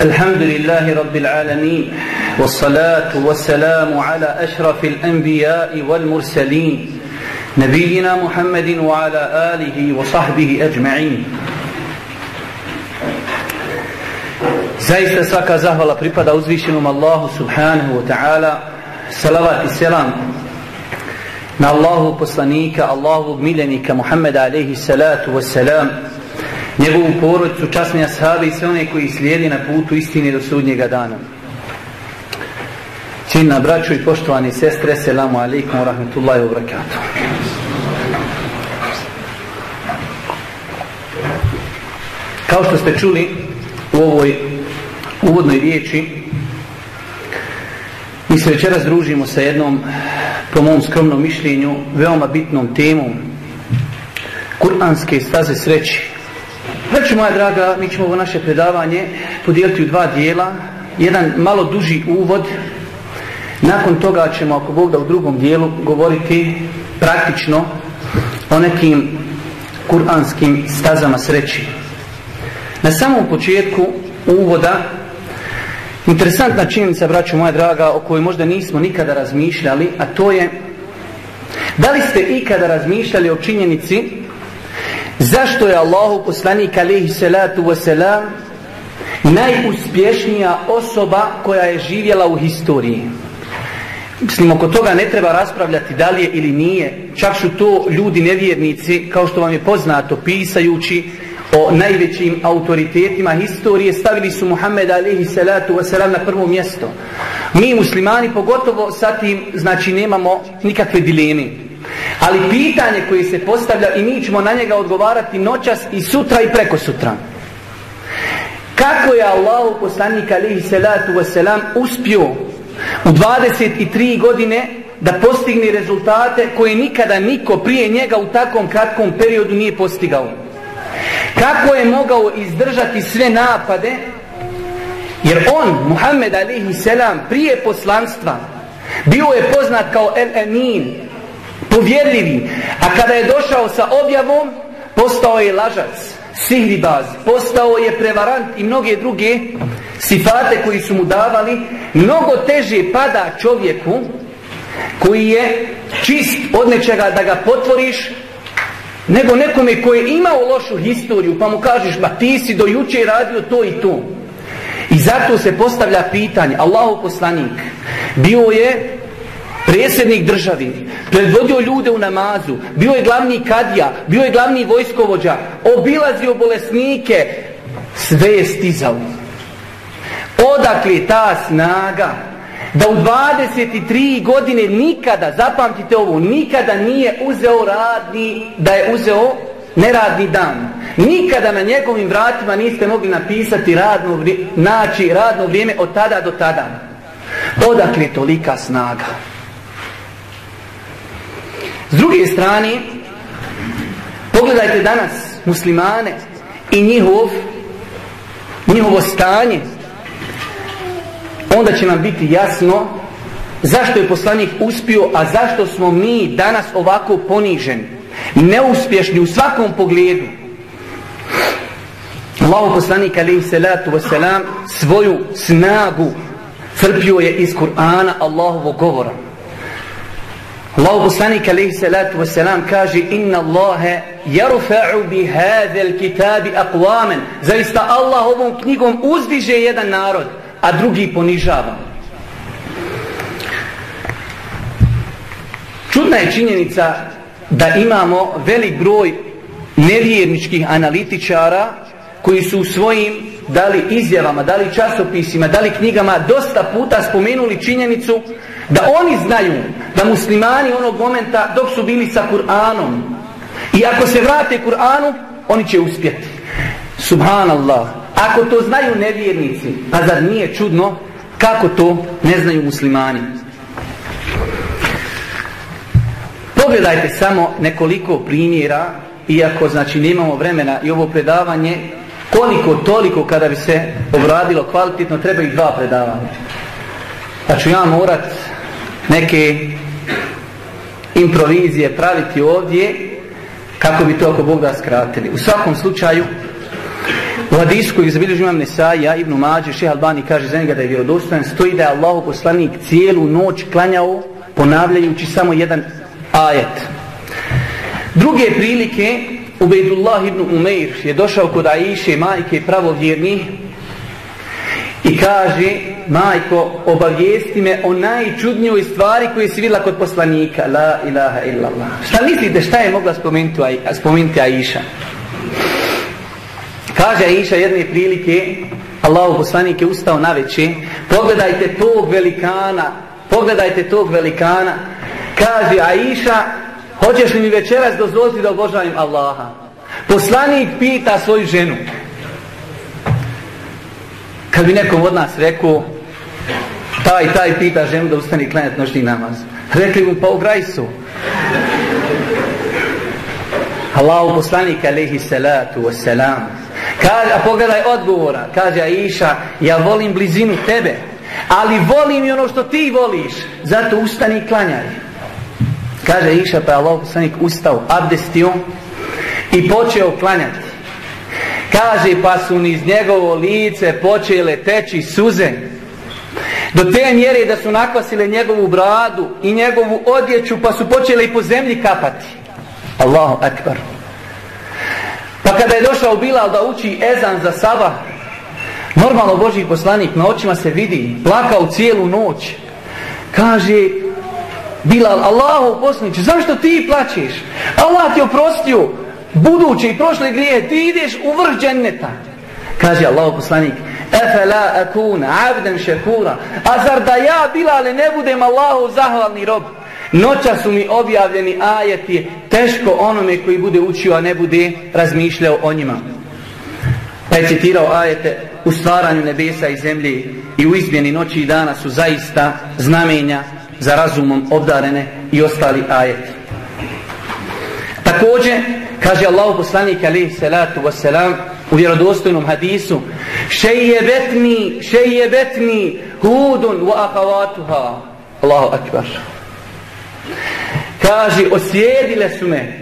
الحمد لله رب العالمين والصلاة والسلام على أشرف الأنبياء والمرسلين نبينا محمد وعلى آله وصحبه أجمعين Zaista svaka zahvala pripada uzvišenom Allahu subhanahu wa ta'ala Salavat i selam na Allahu poslanika, Allahu miljenika Muhammeda alaihi salatu wa salam njegovu porodicu, časne ashabi i sve one koji slijedi na putu istine do sudnjega dana. Cijena braću i poštovani sestre, selamu alaikum wa rahmatullahi wa barakatuh. Kao što ste čuli u ovoj uvodnoj riječi, mi se večeras družimo sa jednom, po mom skromnom mišljenju, veoma bitnom temom Kur'anske staze sreći. Znači, moja draga, mi ćemo ovo naše predavanje podijeliti u dva dijela. Jedan malo duži uvod. Nakon toga ćemo, ako Bog da u drugom dijelu, govoriti praktično o nekim kuranskim stazama sreći. Na samom početku uvoda, interesantna činjenica, braćo moja draga, o kojoj možda nismo nikada razmišljali, a to je da li ste ikada razmišljali o činjenici Zašto je Allahu poslanik alaihi salatu wasalam najuspješnija osoba koja je živjela u historiji? Mislim, oko toga ne treba raspravljati da li je ili nije. Čak su to ljudi nevjernici, kao što vam je poznato, pisajući o najvećim autoritetima historije, stavili su Muhammed alaihi salatu wasalam na prvo mjesto. Mi muslimani pogotovo sa tim, znači, nemamo nikakve dileme. Ali pitanje koje se postavlja i mi ćemo na njega odgovarati noćas i sutra i preko sutra. Kako je Allah poslanik alihi salatu wasalam uspio u 23 godine da postigne rezultate koje nikada niko prije njega u takvom kratkom periodu nije postigao. Kako je mogao izdržati sve napade jer on, Muhammed alihi selam, prije poslanstva bio je poznat kao El-Amin, povjerljivi. A kada je došao sa objavom, postao je lažac, sihribaz, postao je prevarant i mnoge druge sifate koji su mu davali. Mnogo teže pada čovjeku koji je čist od nečega da ga potvoriš, nego nekome koji je imao lošu historiju, pa mu kažeš, ma ti si do juče radio to i to. I zato se postavlja pitanje, Allahu poslanik, bio je predsjednik državi, predvodio ljude u namazu, bio je glavni kadija, bio je glavni vojskovođa, obilazio bolesnike, sve je stizao. Odakle ta snaga da u 23 godine nikada, zapamtite ovo, nikada nije uzeo radni, da je uzeo neradni dan. Nikada na njegovim vratima niste mogli napisati radno vrijeme, naći radno vrijeme od tada do tada. Odakle tolika snaga? S druge strane, pogledajte danas muslimane i njihov, njihovo stanje, onda će nam biti jasno zašto je poslanik uspio, a zašto smo mi danas ovako poniženi, neuspješni u svakom pogledu. Allahu poslanik alaihi salatu wasalam svoju snagu crpio je iz Kur'ana Allahovog govora. Allahu poslanik alaihi salatu wasalam kaže inna Allahe jarufa'u bi hadhel kitabi akvamen zaista Allah ovom knjigom uzdiže jedan narod a drugi ponižavamo. čudna je činjenica da imamo velik broj nevjerničkih analitičara koji su u svojim dali izjavama, dali časopisima, dali knjigama dosta puta spomenuli činjenicu da oni znaju da muslimani onog momenta dok su bili sa Kur'anom i ako se vrate Kur'anu oni će uspjeti subhanallah ako to znaju nevjernici pa zar nije čudno kako to ne znaju muslimani Pogledajte samo nekoliko primjera, iako znači nemamo vremena i ovo predavanje, koliko toliko kada bi se obradilo kvalitetno, treba i dva predavanja. Pa ću ja morat neke improvizije praviti ovdje, kako bi to ako Bog da skratili. U svakom slučaju, u hadisu koji zabilježi imam Nesaja, Ibn Mađe, Šeha Albani kaže za njega da je vjerodostojan, stoji da je Allahu poslanik cijelu noć klanjao ponavljajući samo jedan ajet. Druge prilike, Ubejdullah ibn Umeir je došao kod Aiše, majke pravovjerni, i kaže, majko, obavijesti me o najčudnijoj stvari koje si vidjela kod poslanika. La ilaha illallah. Šta mislite, šta je mogla spomenuti, spomenuti Aiša? Kaže Aisha jedne prilike, Allahu poslanik je ustao na veće, pogledajte tog velikana, pogledajte tog velikana, kaže Aisha, hoćeš li mi večeras dozvoliti da obožavim Allaha? Poslanik pita svoju ženu, kad bi nekom od nas rekao, taj, taj pita ženu da ustani klanjati noćni namaz. Rekli mu, pa u grajsu. Allahu poslanik alaihi salatu wassalam. Kaže, a pogledaj odgovora. Kaže Aisha, ja volim blizinu tebe, ali volim i ono što ti voliš. Zato ustani i klanjaj. Kaže Aisha, pa je Allah poslanik ustao, abdestio i počeo klanjati. Kaže, pa su niz njegovo lice počele teći suze. Do te mjere da su nakvasile njegovu bradu i njegovu odjeću, pa su počele i po zemlji kapati. Allahu akbar. Pa kada je došao Bilal da uči ezan za sabah, normalno Boži poslanik na očima se vidi, plakao cijelu noć. Kaže, Bilal, Allahu poslaniče, zašto ti plaćeš? Allah ti oprostio buduće i prošle grije, ti ideš u vrh dženneta. Kaže Allahu poslanik, Efela akuna, abden šekura, a zar da ja, Bilal, ne budem Allahu zahvalni rob? Noća su mi objavljeni ajeti, teško onome koji bude učio, a ne bude razmišljao o njima. Pa je citirao ajete u stvaranju nebesa i zemlje i u izmjeni noći i dana su zaista znamenja za razumom obdarene i ostali ajeti. Također, kaže Allahu poslanik alaihi salatu wasalam u vjerodostojnom hadisu šejebetni, šejebetni hudun wa akavatuha Allahu akbar kaže osjedile su me.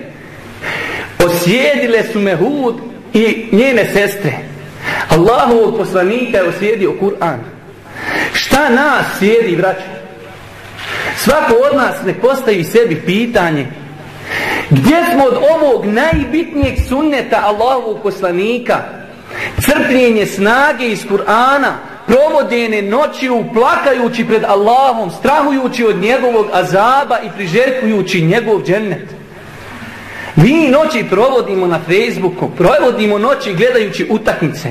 Osjedile su me hud i njene sestre. Allahovog poslanika je osjedio Kur'an. Šta nas sjedi vraća svako od nas ne postavi sebi pitanje gdje smo od ovog najbitnijeg sunneta Allahovog poslanika? Crpljenje snage iz Kur'ana provodene noći uplakajući pred Allahom strahujući od njegovog azaba i priželjkujući njegov džennet. Mi noći provodimo na Facebooku provodimo noći gledajući utakmice.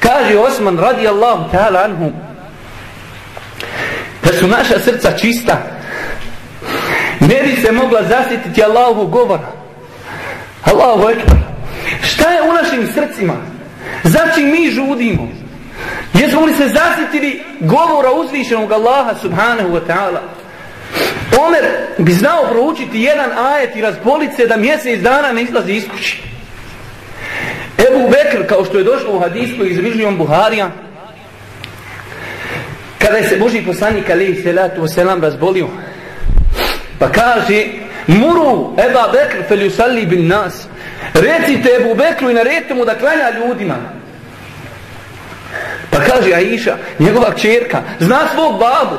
Kaže Osman radi Allahom ta'ala anhum da su naša srca čista ne bi se mogla zasjetiti Allahovu govora. Allahu ekber. Šta je u našim srcima? Znači mi žudimo? Jesmo li se zasjetili govora uzvišenog Allaha subhanahu wa ta'ala? Omer bi znao proučiti jedan ajet i razbolit se da mjesec dana ne izlazi iz kući Ebu Bekr kao što je došlo u hadisku iz Rižnjom Buharija kada je se Boži poslanik alaihi salatu wasalam razbolio pa kaže muru Eba Bekr fel yusalli bin nas. Recite Ebu Bekru i naredite mu da klanja ljudima pa kaže Aisha njegova čerka zna svog babu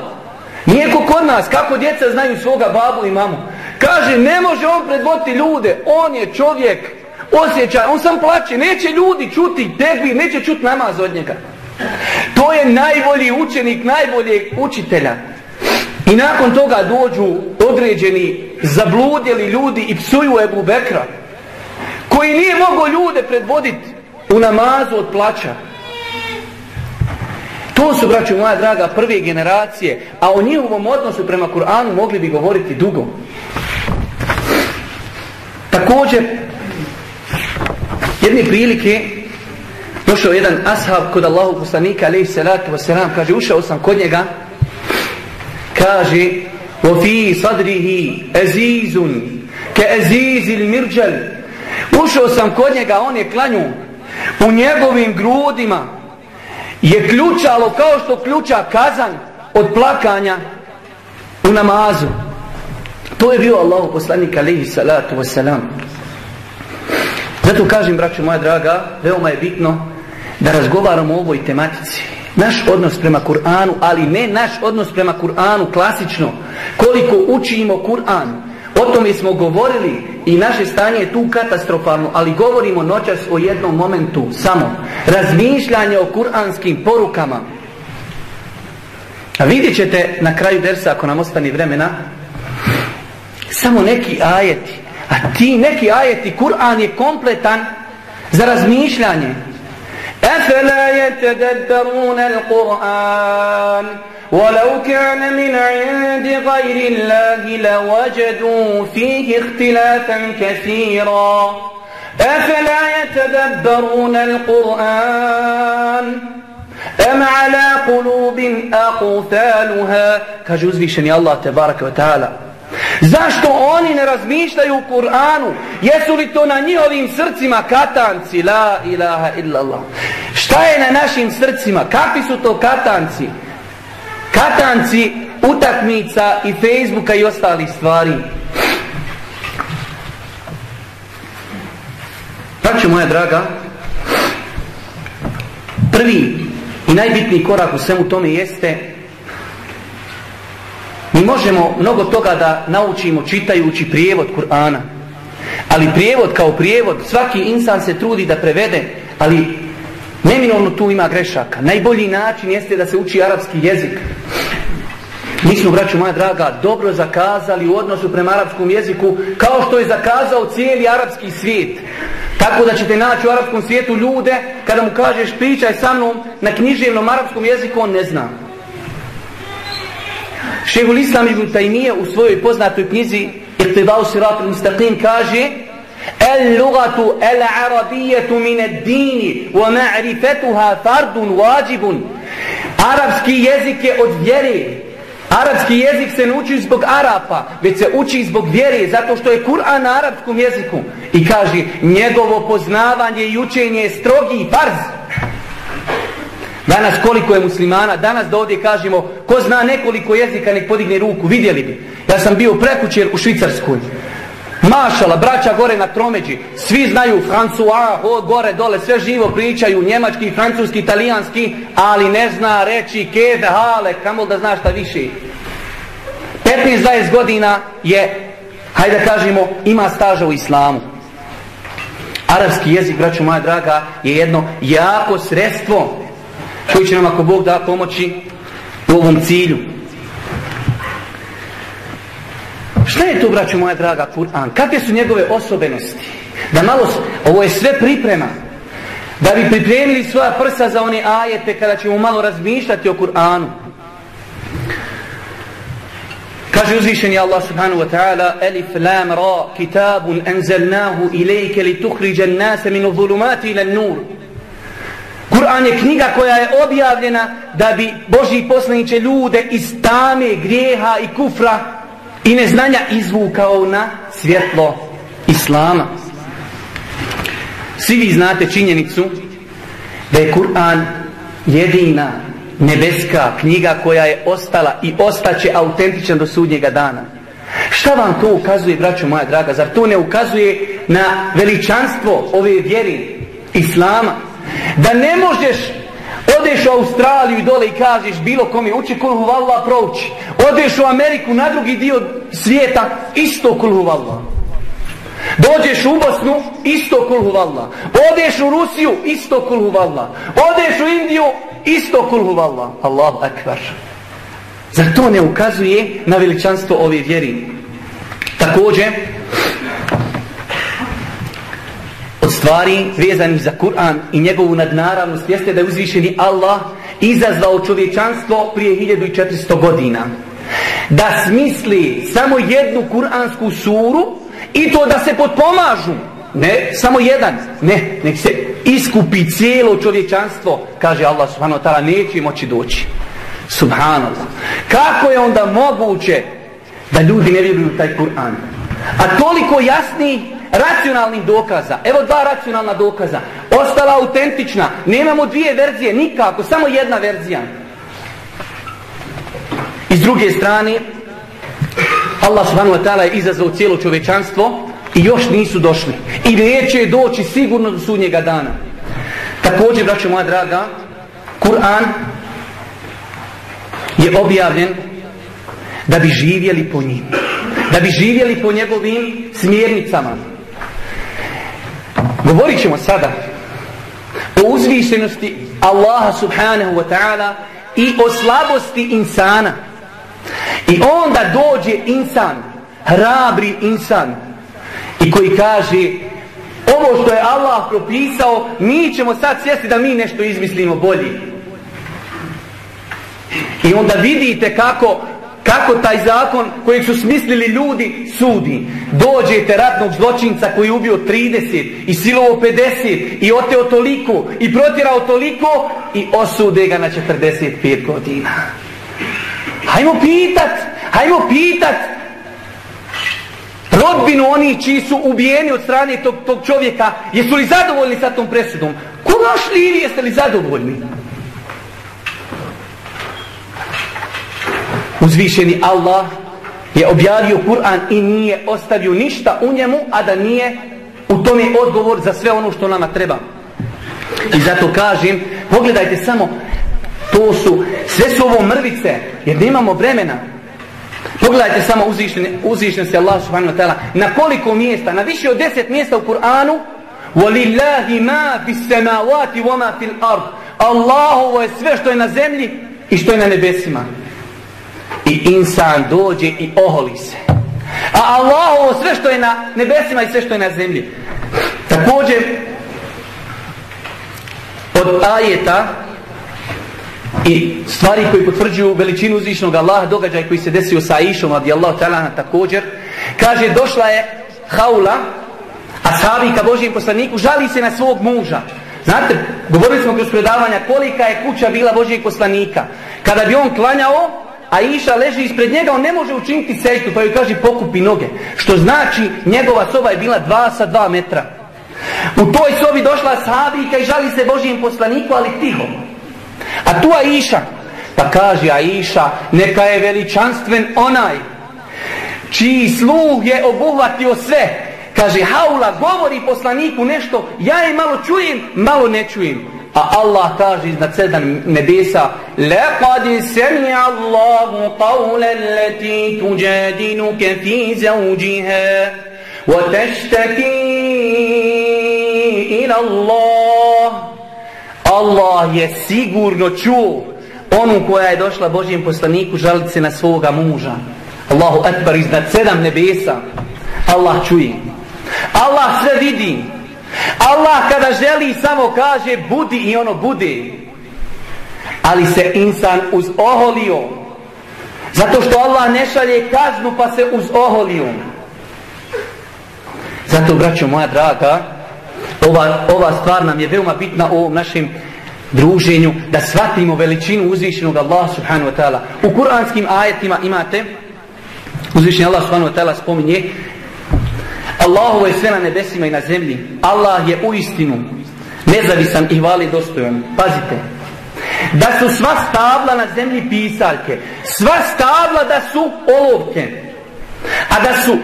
nije ko kod nas kako djeca znaju svoga babu i mamu kaže ne može on predvoditi ljude on je čovjek osjećaj on sam plaće neće ljudi čuti tebi neće čuti namaz od njega To je najbolji učenik, najboljeg učitelja. I nakon toga dođu određeni zabludjeli ljudi i psuju Ebu Bekra, koji nije mogao ljude predvoditi u namazu od plaća. To su, braću moja draga, prve generacije, a o njihovom odnosu prema Kur'anu mogli bi govoriti dugo. Također, jedne prilike, došao jedan ashab kod Allahu poslanika alejhi salatu vesselam kaže ušao sam kod njega kaže wa fi sadrihi azizun ka azizil mirjal. Ušao sam kod njega, on je klanju. U njegovim grudima je ključalo kao što ključa kazan od plakanja u namazu. To je bio Allahu poslanik alihi salatu wasalam. Zato kažem, braću moja draga, veoma je bitno da razgovaramo o ovoj tematici. Naš odnos prema Kur'anu, ali ne naš odnos prema Kur'anu klasično. Koliko učimo Kur'an, O tome smo govorili i naše stanje je tu katastrofalno, ali govorimo noćas o jednom momentu, samo. Razmišljanje o kuranskim porukama. A vidjet ćete na kraju dersa, ako nam ostane vremena, samo neki ajeti. A ti neki ajeti, Kur'an je kompletan za razmišljanje. Efe la jete dedarune il Kur'an. ولو كان من عند غير الله لوجدوا فيه اختلافا كثيرا أفلا يتدبرون القرآن أم على قلوب أقفالها كجوز بشني الله تبارك وتعالى Zašto oni ne razmišljaju u Kur'anu? Jesu li to na njihovim srcima katanci? La ilaha illallah. Šta je na našim srcima? Kakvi su to katanci? Katanci utakmica i Facebooka i ostalih stvari. Znači, moja draga, prvi i najbitniji korak u svemu tome jeste Mi možemo mnogo toga da naučimo čitajući prijevod Kur'ana. Ali prijevod kao prijevod, svaki insan se trudi da prevede, ali neminovno tu ima grešaka. Najbolji način jeste da se uči arapski jezik. Mi smo, braću moja draga, dobro zakazali u odnosu prema arapskom jeziku, kao što je zakazao cijeli arapski svijet. Tako da ćete naći u arapskom svijetu ljude, kada mu kažeš pričaj sa mnom na književnom arapskom jeziku, on ne zna. Šehul Islam ibn Taymiye u svojoj poznatoj knjizi Iqtidau Sirat al-Mustaqim kaže اللغة العربية من الدين min ad-dini wa ma'rifatuha fardun Arabski jezik je od vjere Arapski jezik se ne uči zbog Arapa, već se uči zbog vjere, zato što je Kur'an na arapskom jeziku. I kaže, njegovo poznavanje i učenje je strogi farz. Danas koliko je muslimana, danas da ovdje kažemo, ko zna nekoliko jezika, nek podigne ruku, vidjeli bi. Ja sam bio prekućer u Švicarskoj. Mašala, braća gore na tromeđi, svi znaju Fransua, ho, gore dole, sve živo pričaju, njemački, francuski, italijanski, ali ne zna reći kede, hale, kamo da zna šta više. 15-20 godina je, hajde da kažemo, ima staža u islamu. Arabski jezik, braću moja draga, je jedno jako sredstvo koji će nam ako Bog da pomoći u ovom cilju. Šta je to, braću moja draga, Kur'an? Kakve su njegove osobenosti? Da malo, ovo je sve priprema. Da bi pripremili svoja prsa za one ajete kada ćemo malo razmišljati o Kur'anu. Kaže uzvišeni Allah subhanahu wa ta'ala Elif lam ra kitabun enzelnahu ilike li tuhriđen nase minu zulumati ilan nur. Kur'an je knjiga koja je objavljena da bi Boži poslaniće ljude iz tame, grijeha i kufra i neznanja izvukao na svjetlo Islama. Svi vi znate činjenicu da je Kur'an jedina nebeska knjiga koja je ostala i ostaće autentičan do sudnjega dana. Šta vam to ukazuje, braćo moja draga? Zar to ne ukazuje na veličanstvo ove vjeri Islama? Da ne možeš Odeš u Australiju i dole i kažeš bilo kom je uči kulhu valla prouči. Odeš u Ameriku na drugi dio svijeta isto kulhu valla. Dođeš u Bosnu isto kulhu valla. Odeš u Rusiju isto kulhu valla. Odeš u Indiju isto kulhu valla. Allahu akbar. Zar to ne ukazuje na veličanstvo ove vjeri? Također, od stvari vezanih za Kur'an i njegovu nadnaravnost jeste da je uzvišeni Allah izazvao čovječanstvo prije 1400 godina. Da smisli samo jednu kur'ansku suru i to da se potpomažu. Ne, samo jedan. Ne, nek se iskupi cijelo čovječanstvo. Kaže Allah subhanahu wa ta'ala, neće moći doći. Subhanallah. Kako je onda moguće da ljudi ne vjeruju taj Kur'an? A toliko jasni racionalnih dokaza. Evo dva racionalna dokaza. Ostala autentična. Nemamo dvije verzije, nikako, samo jedna verzija. I s druge strane, Allah subhanahu wa ta'ala je izazvao cijelo čovečanstvo i još nisu došli. I neće doći sigurno do sudnjega dana. Također, braćo moja draga, Kur'an je objavljen da bi živjeli po njim. Da bi živjeli po njegovim smjernicama. Govorit ćemo sada o uzvišenosti Allaha subhanahu wa ta'ala i o slabosti insana. I onda dođe insan, hrabri insan, i koji kaže ovo što je Allah propisao, mi ćemo sad sjesti da mi nešto izmislimo bolji. I onda vidite kako kako taj zakon kojeg su smislili ljudi sudi. Dođete ratnog zločinca koji je ubio 30 i silovo 50 i oteo toliko i protirao toliko i osude ga na 45 godina. Hajmo pitat, hajmo pitat rodbinu oni čiji su ubijeni od strane tog, tog čovjeka, jesu li zadovoljni sa tom presudom? Ko vaš li jeste li zadovoljni? Uzvišeni Allah je objavio Kur'an i nije ostavio ništa u njemu, a da nije u tome odgovor za sve ono što nama treba. I zato kažem, pogledajte samo, to su, sve su ovo mrvice, jer nemamo vremena. Pogledajte samo uzvišen se Allah subhanahu wa ta'ala na koliko mjesta, na više od deset mjesta u Kur'anu وَلِلَّهِ مَا فِي السَّمَاوَاتِ وَمَا فِي الْأَرْضِ Allahovo je sve što je na zemlji i što je na nebesima. I insan dođe i oholi se. A Allahovo sve što je na nebesima i sve što je na zemlji. Također, od ajeta i stvari koji potvrđuju veličinu uzvišnog Allaha, događaj koji se desio sa Aishom, radijallahu ta'ala, također, kaže, došla je haula, a sahabika Božijem poslaniku, žali se na svog muža. Znate, govorili smo kroz predavanja kolika je kuća bila Božijeg poslanika. Kada bi on klanjao, a Iša leži ispred njega, on ne može učiniti sejtu, pa joj kaže pokupi noge. Što znači, njegova soba je bila dva sa dva metra. U toj sobi došla sahabika i žali se Božijem poslaniku, ali tiho. A tu Aisha, pa kaže Aisha, neka je veličanstven onaj, čiji sluh je obuhvatio sve. Kaže, haula, govori poslaniku nešto, ja je malo čujem, malo ne čujem. A Allah kaže iznad sedam nebesa, لَقَدْ سَمِعَ اللَّهُ قَوْلَ الَّتِي تُجَادِنُكَ فِي زَوْجِهَا وَتَشْتَكِي إِلَى اللَّهِ Allah je sigurno čuo onu koja je došla Božijem poslaniku žaliti se na svoga muža. Allahu akbar iznad sedam nebesa. Allah čuje. Allah sve vidi. Allah kada želi samo kaže budi i ono bude. Ali se insan uz oholio. Zato što Allah ne šalje kaznu pa se uz oholio. Zato braćo moja draga, ova, ova stvar nam je veoma bitna u ovom našem druženju, da shvatimo veličinu uzvišenog Allaha subhanahu wa ta'ala. U kuranskim ajetima imate, uzvišeni Allah subhanahu wa ta'ala spominje, Allahu je sve na nebesima i na zemlji. Allah je u istinu nezavisan i hvali dostojan. Pazite, da su sva stabla na zemlji pisaljke, sva stabla da su olovke, a da su,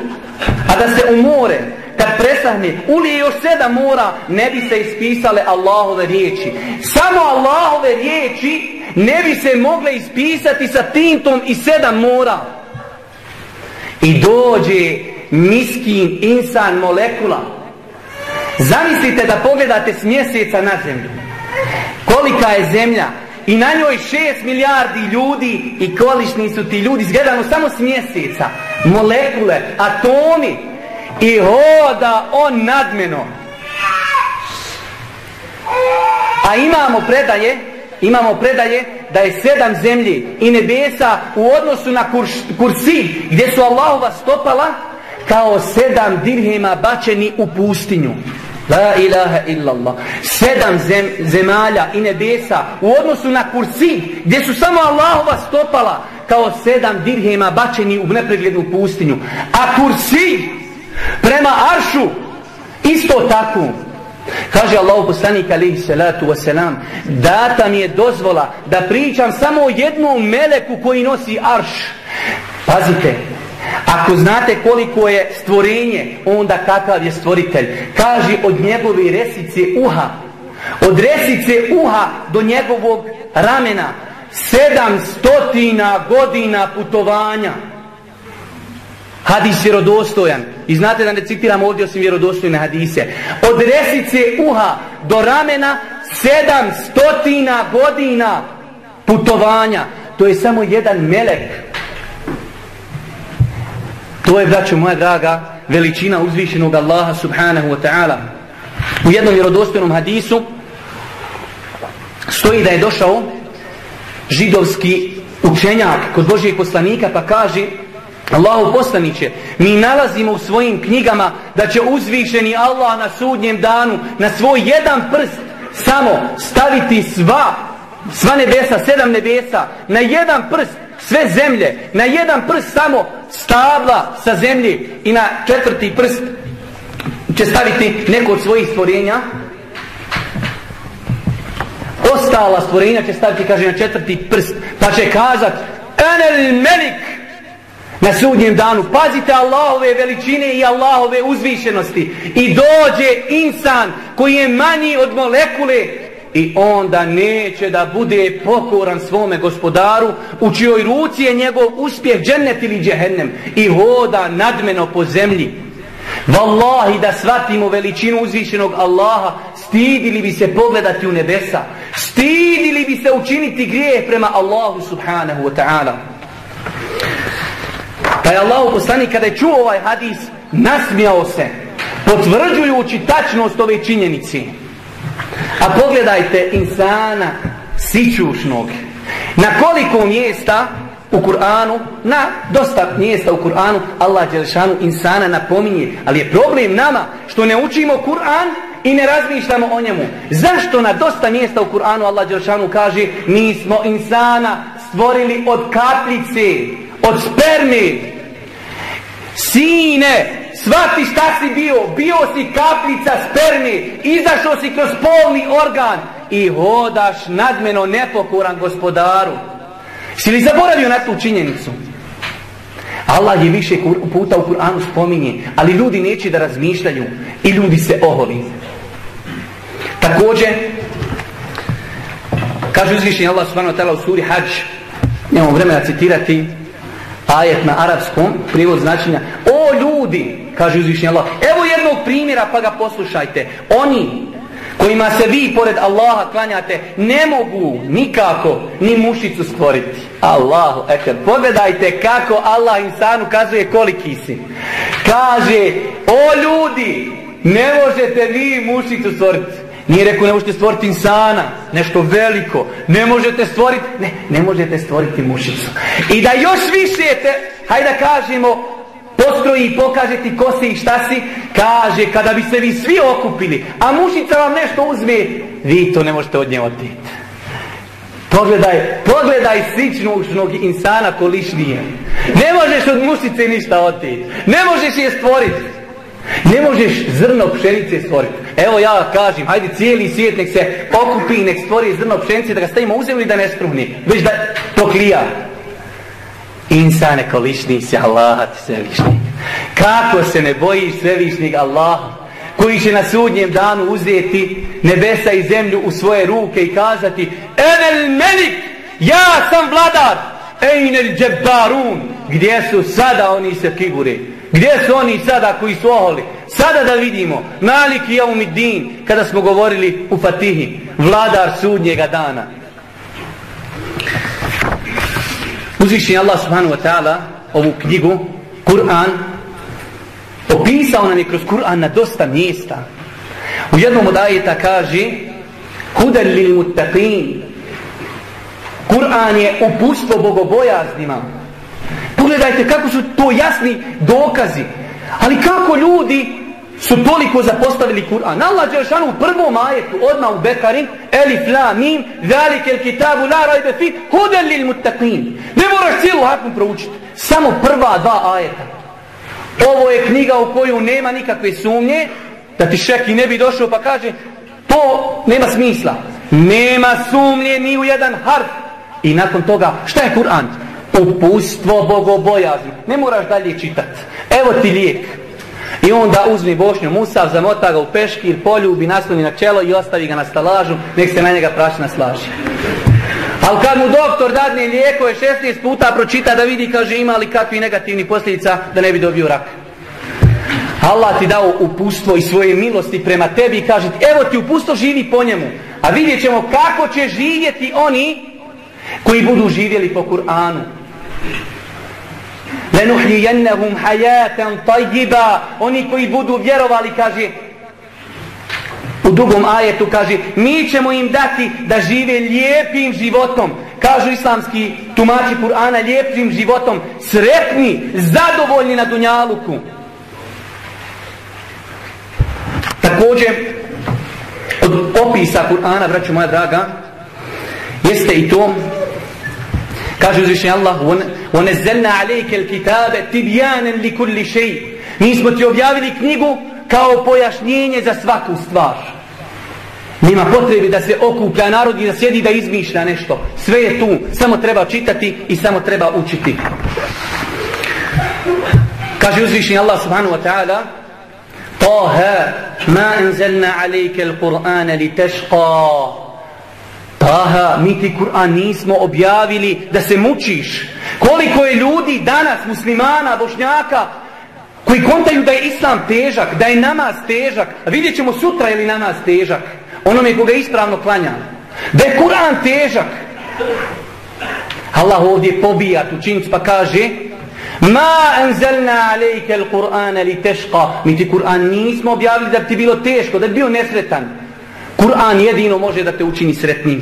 a da se u more kad presahne, ulije još sedam mora, ne bi se ispisale Allahove riječi. Samo Allahove riječi ne bi se mogle ispisati sa tintom i sedam mora. I dođe miskin insan molekula. Zamislite da pogledate s mjeseca na zemlju. Kolika je zemlja i na njoj 6 milijardi ljudi i kolišni su ti ljudi zgledano samo s mjeseca. Molekule, atomi, i hoda on nadmeno. A imamo predaje, imamo predaje da je sedam zemlji i nebesa u odnosu na kurs, kursi gdje su Allahova stopala kao sedam dirhima bačeni u pustinju. La ilaha illallah. Sedam zem, zemalja i nebesa u odnosu na kursi gdje su samo Allahova stopala kao sedam dirhima bačeni u nepreglednu pustinju. A kursi Prema aršu isto tako. Kaže Allahu poslanik alihi salatu wasalam data mi je dozvola da pričam samo o jednom meleku koji nosi arš. Pazite, ako znate koliko je stvorenje, onda kakav je stvoritelj. Kaže od njegove resice uha, od resice uha do njegovog ramena, sedam stotina godina putovanja. Hadis vjerodostojan. I znate da ne citiram ovdje osim vjerodostojne hadise. Od resice uha do ramena sedam stotina godina putovanja. To je samo jedan melek. To je, braćo moja draga, veličina uzvišenog Allaha subhanahu wa ta'ala. U jednom vjerodostojnom hadisu stoji da je došao židovski učenjak kod Božijeg poslanika pa kaže Allahu poslaniće, mi nalazimo u svojim knjigama da će uzvišeni Allah na sudnjem danu na svoj jedan prst samo staviti sva sva nebesa, sedam nebesa na jedan prst, sve zemlje na jedan prst samo stavla sa zemlje i na četvrti prst će staviti neko od svojih stvorenja ostala stvorenja će staviti kaže na četvrti prst pa će kazat enel melik na sudnjem danu. Pazite Allahove veličine i Allahove uzvišenosti. I dođe insan koji je manji od molekule i onda neće da bude pokoran svome gospodaru u čijoj ruci je njegov uspjeh džennet ili džehennem i hoda nadmeno po zemlji. Wallahi da shvatimo veličinu uzvišenog Allaha, stidili bi se pogledati u nebesa, stidili bi se učiniti grijeh prema Allahu subhanahu wa ta'ala. Pa je Allah poslani kada je čuo ovaj hadis, nasmijao se, potvrđujući tačnost ove činjenici. A pogledajte insana sićušnog. Na koliko mjesta u Kur'anu, na dosta mjesta u Kur'anu, Allah Đelešanu insana napominje. Ali je problem nama što ne učimo Kur'an i ne razmišljamo o njemu. Zašto na dosta mjesta u Kur'anu Allah Đelešanu kaže mi smo insana stvorili od kapljice, od sperme, Sine, svati šta si bio, bio si kaplica spermi, izašao si kroz polni organ i hodaš nadmeno nepokoran gospodaru. Si li zaboravio na tu činjenicu? Allah je više puta u Kur'anu spominje, ali ljudi neće da razmišljaju i ljudi se oholi. Također, kaže uzvišenje Allah subhanahu wa ta'ala u suri Hajj, nemamo vremena citirati, ajet na arapskom, privod značenja, o ljudi, kaže uzvišnji Allah, evo jednog primjera pa ga poslušajte, oni kojima se vi pored Allaha klanjate, ne mogu nikako ni mušicu stvoriti. Allahu ekber. pogledajte kako Allah insanu kazuje koliki si. Kaže, o ljudi, ne možete vi mušicu stvoriti. Nije rekao ne možete stvoriti insana, nešto veliko. Ne možete stvoriti, ne, ne možete stvoriti mušicu. I da još više te, hajde da kažemo, postroji i pokaže ti ko si i šta si, kaže kada bi se vi svi okupili, a mušica vam nešto uzme, vi to ne možete od nje otiti. Pogledaj, pogledaj sičnog insana ko lišnije. Ne možeš od mušice ništa otiti. Ne možeš je stvoriti. Ne možeš zrno pšenice stvoriti. Evo ja kažem, hajde cijeli svijet nek se okupi nek stvori zrno pšenice da ga stavimo u zemlju i da ne struhni. Već da to klija. Insane ko lišni si Allaha ti svevišnji. Kako se ne bojiš svevišnjeg Allaha koji će na sudnjem danu uzeti nebesa i zemlju u svoje ruke i kazati Enel melik, ja sam vladar, ejnel džebbarun, gdje su sada oni se kiburi? Gdje su oni sada koji su oholi? Sada da vidimo. Malik i Jaumidin, kada smo govorili u Fatihi, vladar sudnjega dana. Uzvišnji Allah subhanahu wa ta'ala ovu knjigu, Kur'an, opisao nam je kroz Kur'an na dosta mjesta. U jednom od ajeta kaže Hudar lil muttaqin Kur'an je upustvo bogobojaznima. Pogledajte kako su to jasni dokazi. Ali kako ljudi su toliko zapostavili Kur'an. Allah Đelšanu u prvom ajetu, odmah u Bekarin, Elif, La, Mim, Zalike, Kitabu, La, Rajbe, Fi, Huden lil Muttaqin. Ne moraš cijelu hatmu proučiti. Samo prva dva ajeta. ovo je knjiga u koju nema nikakve sumnje, da ti šeki ne bi došao pa kaže, to nema smisla. Nema sumnje ni u jedan harf. I nakon toga, šta je Kur'an? Upustvo bogobojazni. Ne moraš dalje čitati. Evo ti lijek. I onda uzmi Bošnju Musav, zamota ga u peškir, poljubi, nasloni na čelo i ostavi ga na stalažu, nek se na njega prašina slaži. Ali kad mu doktor dadne lijekove 16 puta pročita da vidi, kaže ima li kakvi negativni posljedica da ne bi dobio rak. Allah ti dao upustvo i svoje milosti prema tebi i kaže evo ti upustvo živi po njemu. A vidjet ćemo kako će živjeti oni koji budu živjeli po Kur'anu. Lenuhlijennehum hajaten tajjiba. Oni koji budu vjerovali, kaže, u drugom ajetu kaže, mi ćemo im dati da žive lijepim životom. Kažu islamski tumači Kur'ana lijepim životom, sretni, zadovoljni na dunjaluku. Također, od opisa Kur'ana, braću moja draga, jeste i to Kaže uzvišnji Allah وَنَزَّلْنَا عَلَيْكَ الْكِتَابَ تِبْيَانًا لِكُلِّ شَيْءٍ Mi smo ti objavili knjigu kao pojašnjenje za svaku stvar. Nima potrebi da se okuplja narod i da sjedi da izmišlja nešto. Sve je tu, samo treba čitati i samo treba učiti. Kaže uzvišnji Allah subhanahu wa ta'ala طه ما أنزلنا عليك القرآن لتشقى Aha, mi ti Kur'an nismo objavili da se mučiš. Koliko je ljudi danas, muslimana, bošnjaka, koji kontaju da je islam težak, da je namaz težak. A vidjet ćemo sutra je li namaz težak. Onome koga ispravno klanja. Da je Kur'an težak. Allah ovdje pobija tu činjic pa kaže Ma anzalna alejke al-Qur'ana li teška. Mi ti Kur'an nismo objavili da bi ti bilo teško, da bi bio nesretan. Kur'an jedino može da te učini sretnim.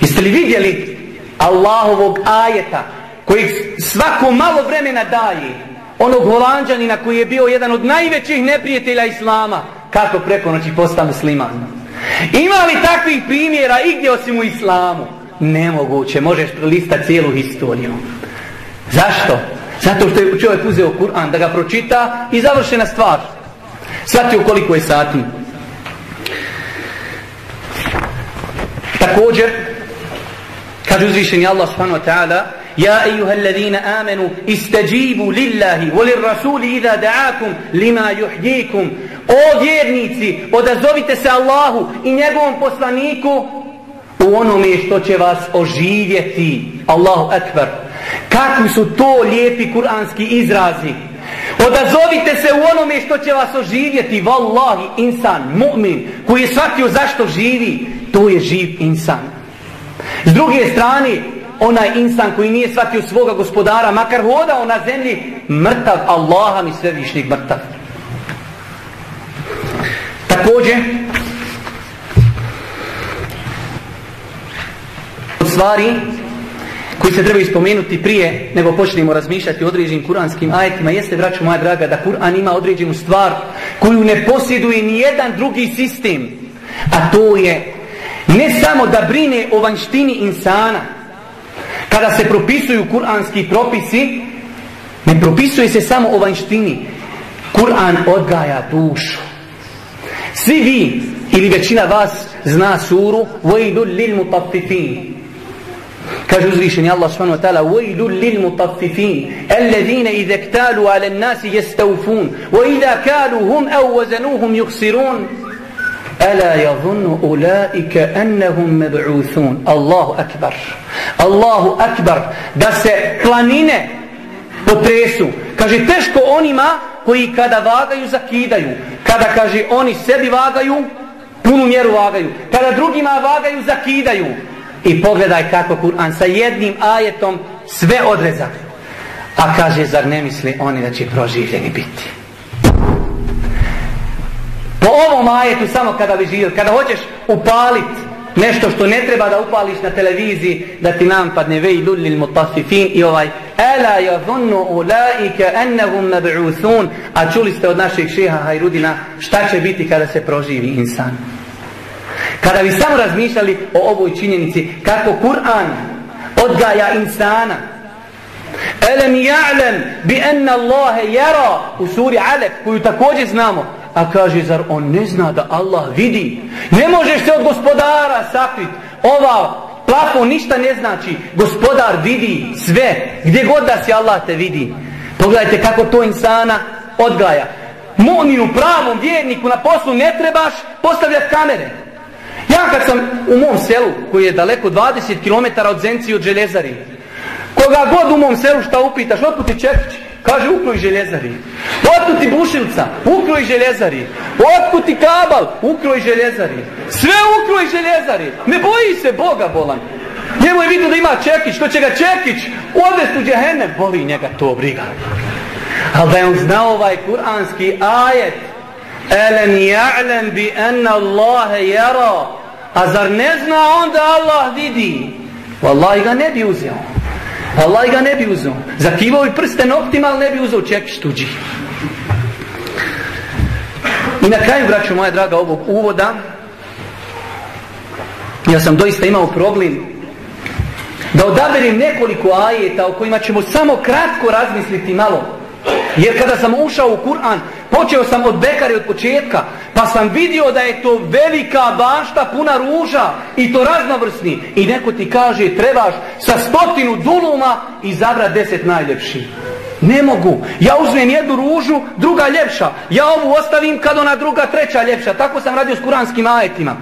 Jeste li vidjeli Allahovog ajeta koji svako malo vremena daje onog holanđanina koji je bio jedan od najvećih neprijatelja Islama kako preko noći posta musliman. Ima li takvih primjera igdje osim u Islamu? Nemoguće, možeš prelistati cijelu historiju. Zašto? Zato što je čovjek uzeo Kur'an da ga pročita i završena stvar. Svatio koliko je sati. Također, Kaže uzvišeni Allah subhanahu wa ta'ala Ja ejuha alladhina amanu istajibu lillahi volir rasuli idha da'akum lima juhdikum O vjernici, odazovite se Allahu i njegovom poslaniku u onome što će vas oživjeti. Allahu akbar. Kakvi su to lijepi kuranski izrazi. Odazovite se u onome što će vas oživjeti. Wallahi, insan, mu'min, koji je shvatio zašto živi, to je živ insan. S druge strane, onaj insan koji nije shvatio svoga gospodara, makar hodao na zemlji, mrtav Allaha mi svevišnjeg mrtav. Također, stvari koji se treba ispomenuti prije nego počnemo razmišljati o određenim kuranskim ajetima, jeste, braću moja draga, da Kur'an ima određenu stvar koju ne posjeduje ni jedan drugi sistem, a to je ne samo da brine o vanštini insana. Kada se propisuju kuranski propisi ne propisuje se samo o vanštini Kur'an odgaja dušu. Svi vi ili većina vas zna suru vajdu lil mutaffifin. Kaže uzvišeni Allah subhanahu wa ta'ala vajdu lil mutaffifin alladhina idha ktalu ala nasi jestawfun wa idha kaluhum au ألا يظن أولئك أنهم مبعوثون annahum أكبر Allahu akbar. Allahu akbar. Da se planine potresu. Kaže teško onima koji kada vagaju zakidaju. Kada kaže oni sebi vagaju, punu mjeru vagaju. Kada drugima vagaju zakidaju. I pogledaj kako Kur'an sa jednim ajetom sve odreza. A kaže zar ne misli oni da će proživljeni biti po ovom ajetu samo kada bi živio, kada hoćeš upalit nešto što ne treba da upališ na televiziji, da ti nam padne vej lullil mutafifin i ovaj Ela yadhunnu ulaika annahum mab'usun a čuli ste od naših šeha Hajrudina šta će biti kada se proživi insan. Kada bi samo razmišljali o ovoj činjenici kako Kur'an odgaja insana Elem ja'lem bi enna Allahe jara u suri Alek koju također znamo. A kaže, zar on ne zna da Allah vidi? Ne možeš se od gospodara sakrit. Ova plafon ništa ne znači. Gospodar vidi sve. Gdje god da si Allah te vidi. Pogledajte kako to insana odgaja. u pravom vjerniku na poslu ne trebaš postavljati kamere. Ja kad sam u mom selu, koji je daleko 20 km od Zenci od Željezari, koga god u mom selu šta upitaš, otkud ti Čepić? Kaže, ukro i Željezari. Otkud ti Bušilca? Ukro i Željezari. Otkud ti Kabal? Ukro i Željezari. Sve ukro i Željezari. Ne boji se Boga bolan. Njemu je vidio da ima Čekić, što će ga Čekić odvest u džehenne, boli njega to briga. Ali da je on znao ovaj kuranski ajet, Elem ja'lem bi enna Allahe jara, a zar ne zna onda Allah vidi? Wallahi ga ne bi uzeo. Allah ga ne bi uzeo. Zakivao i prste noktima, ali ne bi uzeo Čekić tuđi. I na kraju, braću moja draga, ovog uvoda, ja sam doista imao problem da odaberim nekoliko ajeta o kojima ćemo samo kratko razmisliti malo. Jer kada sam ušao u Kur'an, počeo sam od Bekari od početka, pa sam vidio da je to velika bašta puna ruža i to raznovrsni. I neko ti kaže trebaš sa stotinu duluma i deset najljepših. Ne mogu. Ja uzmem jednu ružu, druga ljepša. Ja ovu ostavim kad ona druga, treća ljepša. Tako sam radio s kuranskim ajetima.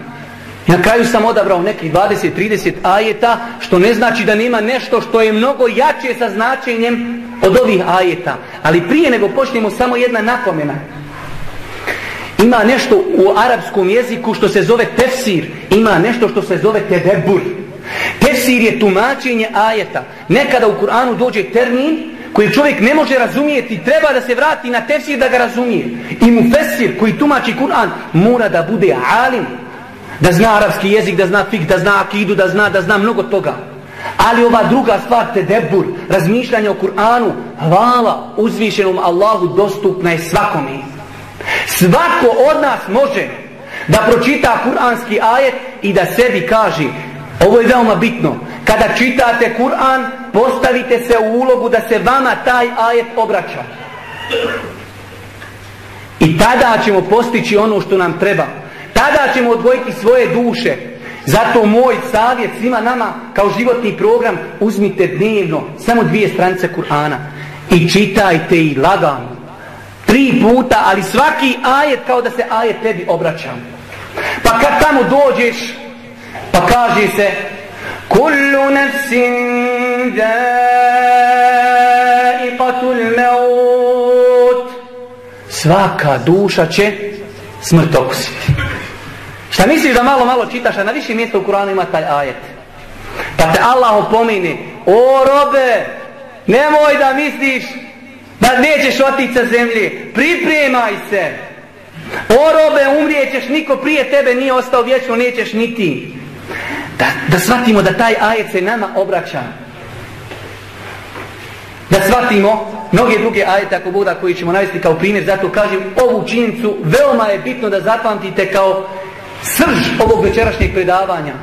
Na kraju sam odabrao nekih 20-30 ajeta, što ne znači da nema nešto što je mnogo jače sa značenjem od ovih ajeta. Ali prije nego počnemo samo jedna napomena. Ima nešto u arapskom jeziku što se zove tefsir. Ima nešto što se zove tedebur. Tefsir je tumačenje ajeta. Nekada u Kur'anu dođe termin koji čovjek ne može razumijeti, treba da se vrati na tefsir da ga razumije. I mu fesir koji tumači Kur'an mora da bude alim, da zna arapski jezik, da zna fik, da zna akidu, da zna, da zna mnogo toga. Ali ova druga stvar, te debur, razmišljanje o Kur'anu, hvala uzvišenom Allahu dostupna je svakome. Svako od nas može da pročita kur'anski ajet i da sebi kaže, ovo je veoma bitno, kada čitate Kur'an, postavite se u ulogu da se vama taj ajet obraća. I tada ćemo postići ono što nam treba. Tada ćemo odvojiti svoje duše. Zato moj savjet svima nama kao životni program uzmite dnevno samo dvije stranice Kur'ana i čitajte i lagano. Tri puta, ali svaki ajet kao da se ajet tebi obraća. Pa kad tamo dođeš, pa kaže se Kullu nefsin daiqatul maut Svaka duša će smrt okusiti. Šta misliš da malo malo čitaš, a na više mjesta u Kuranu ima taj ajet? Pa te Allah opomini, o robe, nemoj da misliš da nećeš otići sa zemlje, pripremaj se. O robe, umrijećeš, niko prije tebe nije ostao vječno, nećeš niti. Da, da shvatimo da taj ajet se nama obraća. Da shvatimo mnoge druge ajete ako Boga koji ćemo navesti kao primjer, zato kažem ovu činjenicu veoma je bitno da zapamtite kao srž ovog večerašnjeg predavanja.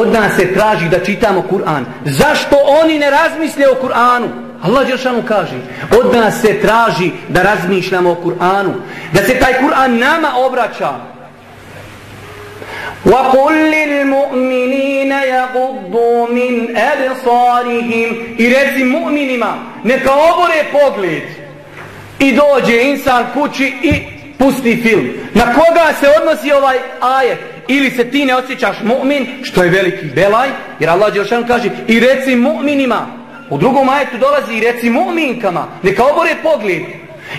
Od nas se traži da čitamo Kur'an. Zašto oni ne razmisle o Kur'anu? Allah Đeršanu kaže, od nas se traži da razmišljamo o Kur'anu. Da se taj Kur'an nama obraća. وَقُلْ لِلْمُؤْمِنِينَ يَغُضُّوا مِنْ أَبْصَارِهِمْ I reci mu'minima, neka obore pogled. I dođe insan kući i pusti film. Na koga se odnosi ovaj ajet? Ili se ti ne osjećaš mu'min, što je veliki belaj, jer Allah Đelšan kaže i reci mu'minima. U drugom ajetu dolazi i reci mu'minkama, neka obore pogled.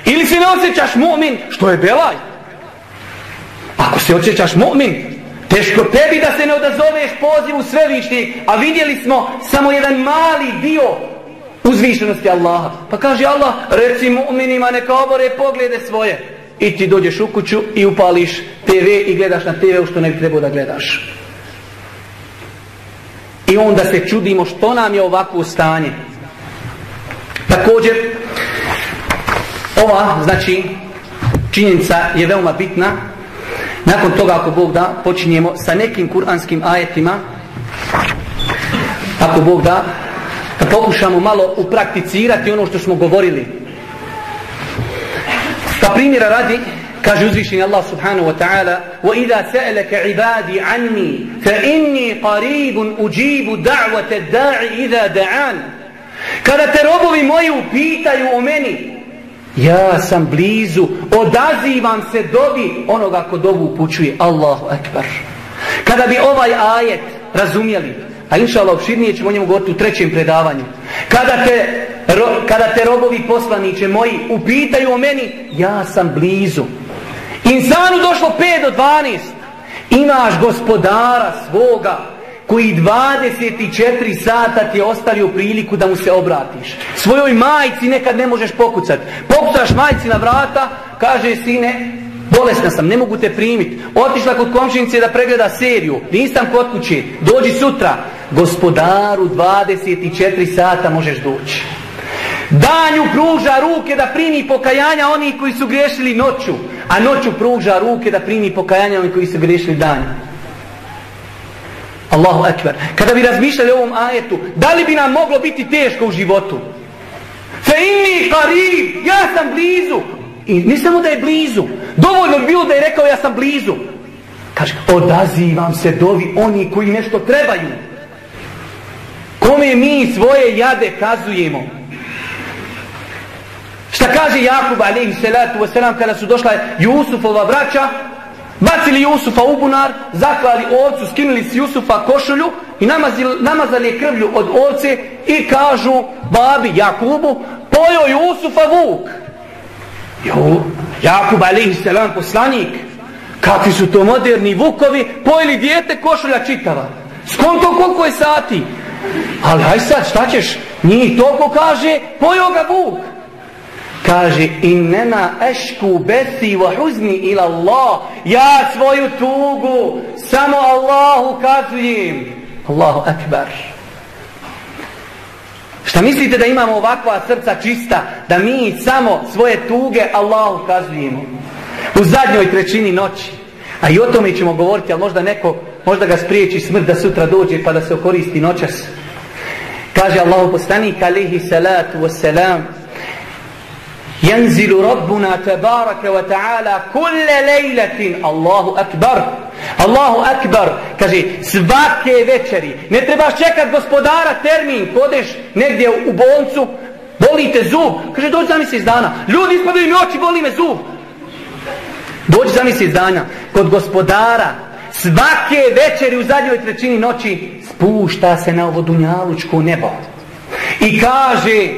Ili se ne osjećaš mu'min, što je belaj. Ako se osjećaš mu'min, teško tebi da se ne odazoveš pozivu svevišnjeg, a vidjeli smo samo jedan mali dio uzvišenosti Allaha. Pa kaže Allah, reci mu'minima, neka obore poglede svoje i ti dođeš u kuću i upališ TV i gledaš na TV što ne bi trebao da gledaš. I onda se čudimo što nam je ovakvo stanje. Također, ova, znači, činjenica je veoma bitna. Nakon toga, ako Bog da, počinjemo sa nekim kuranskim ajetima. Ako Bog da, da pokušamo malo uprakticirati ono što smo govorili. Pa primjera radi, kaže uzvišenje Allah subhanahu wa ta'ala وَإِذَا سَأَلَكَ عِبَادِ عَنِّي فَإِنِّي قَرِيبٌ أُجِيبُ دَعْوَةَ الدَّاعِ إِذَا دَعَانِ Kada te robovi moji upitaju o meni, ja sam blizu, odazivam se dobi onoga ko dobu upućuje. Allahu akbar. Kada bi ovaj ajet razumjeli, a inša Allah opširnije ćemo o njemu govoriti u trećem predavanju, kada te, ro, kada te robovi poslaniće moji upitaju o meni, ja sam blizu. Insanu došlo 5 do 12, imaš gospodara svoga, koji 24 sata ti je ostavio priliku da mu se obratiš. Svojoj majci nekad ne možeš pokucati. Pokucaš majci na vrata, kaže sine, bolesna sam, ne mogu te primiti. Otišla kod komšinice da pregleda seriju, nisam kod kuće, dođi sutra. Gospodaru 24 sata možeš doći. Danju pruža ruke da primi pokajanja oni koji su griješili noću, a noću pruža ruke da primi pokajanja oni koji su griješili danju. Allahu akbar. Kada bi razmišljali o ovom ajetu, da li bi nam moglo biti teško u životu? Fe inni qarib, ja sam blizu. I ne samo da je blizu, dovoljno bi bilo da je rekao ja sam blizu. Kaže, odazivam se dovi oni koji nešto trebaju. Kome mi svoje jade kazujemo? Šta kaže Jakub alaihi salatu wasalam kada su došla Jusufova braća Bacili Jusufa u bunar, zaklali ovcu, skinuli s Jusufa košulju i namazili, namazali je krvlju od ovce i kažu babi Jakubu, pojo Jusufa vuk. Jo, Jakub alaihi salam poslanik, kakvi su to moderni vukovi, pojeli dijete košulja čitava. Skonto koliko je sati? Ali aj sad, šta ćeš? Njih toliko kaže, pojo ga vuk kaže innema ešku besi wa huzni ila Allah. Ja svoju tugu samo Allahu kazujem. Allahu akbar. Šta mislite da imamo ovakva srca čista da mi samo svoje tuge Allahu kazujemo? U zadnjoj trećini noći. A i o tome ćemo govoriti ali možda neko možda ga spriječi smrt da sutra dođe pa da se okoristi noćas. Kaže Allahu postanik alihi salatu wassalam. ينزل ربنا تبارك وتعالى كل ليلة الله أكبر الله أكبر kaže svake večeri ne trebaš čekat gospodara termin kodeš negdje u bolnicu boli te zub kaže dođi za mjesec dana ljudi ispadaju mi oči boli me zub dođi za mjesec dana kod gospodara svake večeri u zadnjoj trećini noći spušta se na ovo dunjalučko nebo i kaže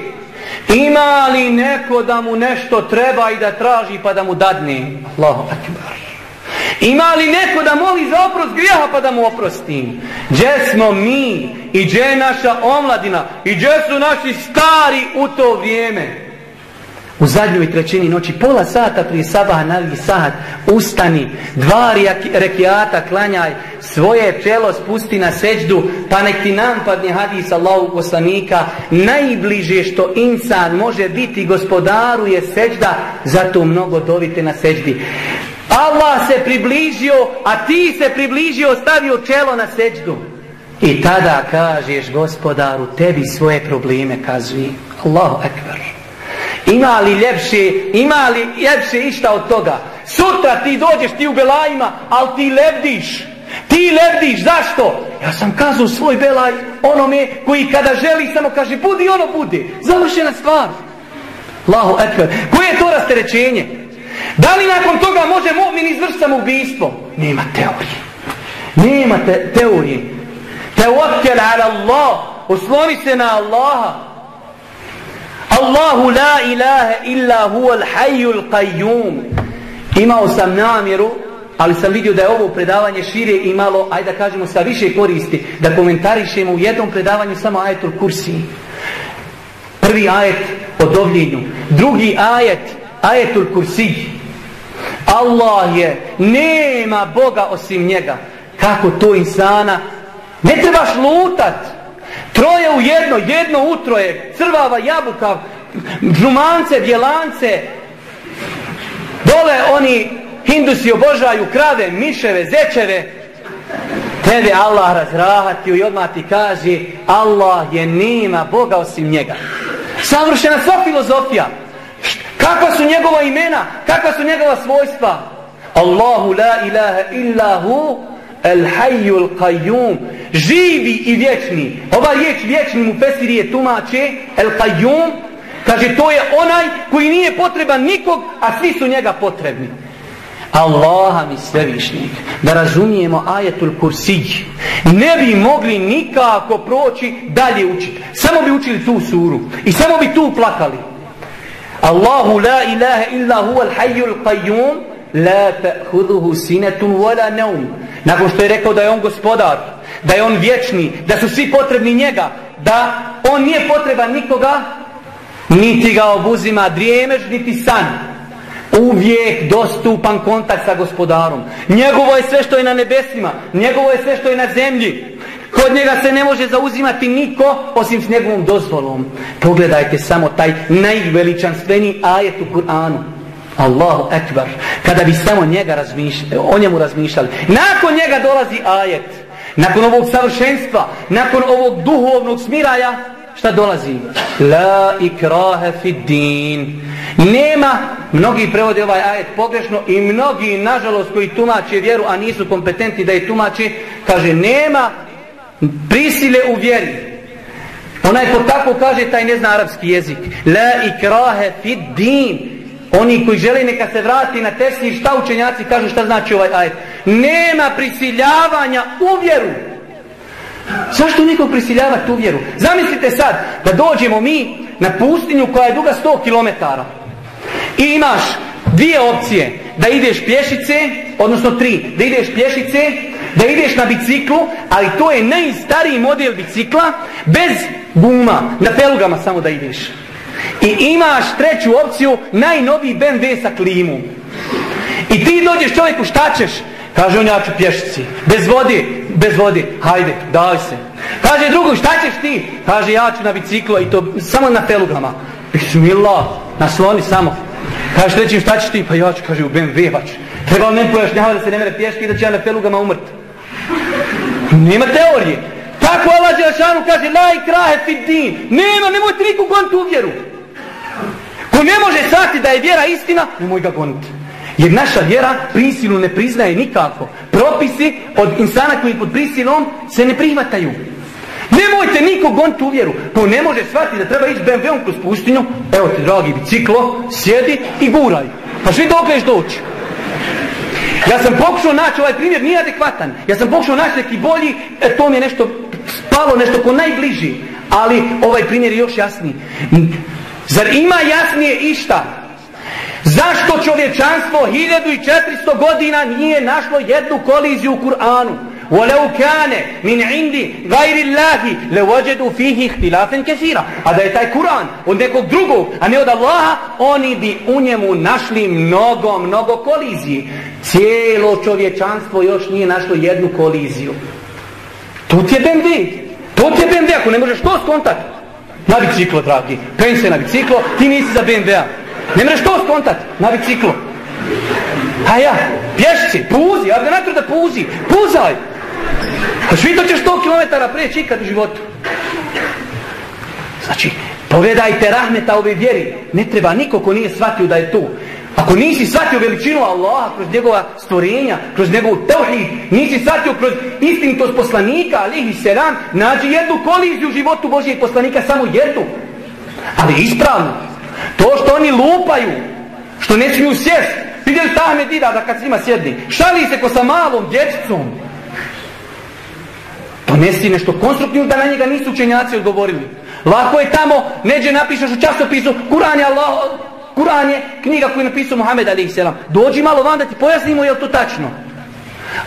Ima li neko da mu nešto treba i da traži pa da mu dadne? Allahu akbar. Ima li neko da moli za oprost grijeha pa da mu oprosti? Gdje smo mi i gdje je naša omladina i gdje su naši stari u to vrijeme? U zadnjoj trećini noći, pola sata prije sabaha navi sat, ustani, dva rekiata klanjaj, svoje čelo spusti na seđdu, pa nek ti nam padne hadis Allahu poslanika, najbliže što insan može biti gospodaru je seđda, zato mnogo dovite na seđdi. Allah se približio, a ti se približio, stavio čelo na seđdu. I tada kažeš gospodaru, tebi svoje probleme kazuji. Allahu ekber. Ima li ljepše, ima li ljepše išta od toga? Sutra ti dođeš ti u belajima, ali ti lebdiš. Ti lebdiš, zašto? Ja sam kazao svoj belaj onome koji kada želi samo kaže budi ono bude. Završena stvar. Allahu ekber. Koje je to rasterećenje? Da li nakon toga može mu'min izvršiti samoubistvo? Nema teorije. Nema te, teorije. Teokel ala Allah. Osloni se na Allaha. Allahu la ilaha illa huval hayyul qayyum. Imao sam namjeru, ali sam vidio da je ovo predavanje šire imalo, ajde da kažemo sa više koristi, da komentarišemo u jednom predavanju samo ajetul kursi. Prvi ajet o dovljenju, drugi ajet ajetul kursi. Allah je, nema Boga osim njega. Kako to insana? Ne trebaš lutati. Troje u jedno, jedno utroje, crvava jabuka, žumance, bjelance, dole oni hindusi obožaju krave, miševe, zečeve. tebe Allah razrahatio i odmah ti kaže Allah je nema Boga osim njega. Savršena sva filozofija. Kakva su njegova imena? Kakva su njegova svojstva? Allahu la ilaha illa hu el hayyul qayyum. Živi i vječni. Ova riječ vječni mu pesiri je tumače el qayyum. Kaže to je onaj koji nije potreban nikog a svi su njega potrebni. Allaha mi svevišnjeg da razumijemo ajetul kursij ne bi mogli nikako proći dalje učiti samo bi učili tu suru i samo bi tu plakali. Allahu la ilaha illa huwa al-hayyul qayyum la ta'khudhuhu sinatun wala nawm. Nakon što je rekao da je on gospodar da je on vječni da su svi potrebni njega da on nije potreban nikoga niti ga obuzima drijemež niti san. Uvijek dostupan kontakt sa gospodarom. Njegovo je sve što je na nebesima njegovo je sve što je na zemlji. Kod njega se ne može zauzimati niko osim s njegovom dozvolom. Pogledajte samo taj najveličanstveni ajet u Kur'anu. Allahu ekbar kada bi samo njega razmišljali o njemu razmišljali. Nakon njega dolazi ajet nakon ovog savršenstva nakon ovog duhovnog smiraja šta dolazi? La ikrahe fid din. Nema mnogi prevode ovaj ajet pogrešno i mnogi nažalost koji tumače vjeru a nisu kompetentni da je tumače kaže nema prisile u vjeri. Onaj ko tako kaže taj ne zna arapski jezik. La ikrahe fid din. Oni koji žele neka se vrati na tesni, šta učenjaci kažu šta znači ovaj ajet? Nema prisiljavanja u vjeru. Zašto nekog prisiljavati u vjeru? Zamislite sad da dođemo mi na pustinju koja je duga 100 km. I imaš dvije opcije. Da ideš pješice, odnosno tri. Da ideš pješice, da ideš na biciklu, ali to je najstariji model bicikla, bez guma, na pelugama samo da ideš. I imaš treću opciju, najnoviji BMW sa klimu. I ti dođeš čovjeku, šta ćeš? Kaže on, ja ću pješici. Bez vode, bez vode. Hajde, daj se. Kaže drugo, šta ćeš ti? Kaže, ja ću na biciklo i to samo na telugama. Bismillah, na sloni samo. Kaže, trećim, šta ćeš ti? Pa ja ću, kaže, u BMW vač. Treba ne pojašnjava da se ne mere pješki i da će ja na telugama umrt. Nema teorije. Tako Allah Đelšanu kaže, la i krahe fit din. Nema, nemojte nikog goniti u vjeru. Ko ne može shvatiti da je vjera istina, nemoj ga goniti. Jer naša vjera prisilu ne priznaje nikako. Propisi od insana koji pod prisilom se ne prihvataju. Nemojte nikog goniti u vjeru. Ko ne može shvatiti da treba ići BMW-om kroz pustinju, evo ti dragi biciklo, sjedi i guraj. Pa svi dok ješ doći. Ja sam pokušao naći ovaj primjer, nije adekvatan. Ja sam pokušao naći neki bolji, e, to mi je nešto spalo, nešto ko najbliži. Ali ovaj primjer je još jasniji. Zar ima jasnije išta? Zašto čovječanstvo 1400 godina nije našlo jednu koliziju u Kur'anu? وَلَوْ كَانَ مِنْ عِنْدِ غَيْرِ اللَّهِ لَوَجَدُوا فِيهِ اخْتِلَافًا كَثِيرًا A da je taj Kur'an od nekog drugog, a ne od Allaha, oni bi u njemu našli mnogo, mnogo koliziji. Cijelo čovječanstvo još nije našlo jednu koliziju. To ti je BMW. To ti je BMW, ako ne možeš to skontati. Na biciklo, dragi. Pen se na biciklo, ti nisi za BMW-a. Ne mreš to skontat, na biciklo. A ja, pješci, puzi, ja da puzi, puzaj. Pa svi to ćeš 100 km preći ikad u životu. Znači, pogledajte rahmeta ove vjeri. Ne treba niko ko nije shvatio da je tu. Ako nisi shvatio veličinu Allaha kroz njegova stvorenja, kroz njegov tevhid, nisi shvatio kroz istinitost poslanika, alihi selam, nađi jednu koliziju u životu Božijeg poslanika, samo jednu. Ali ispravno. To što oni lupaju, što ne smiju sjest, vidjeli ta Ahmedida da kad s njima sjedni, šali se ko sa malom dječicom. Ponesi nešto konstruktivno da na njega nisu učenjaci odgovorili. Lako je tamo, neđe napišeš u časopisu, Kur'an je Allah, Kur'an je knjiga koju je napisao Muhammed a.s. Dođi malo van da ti pojasnimo je li to tačno.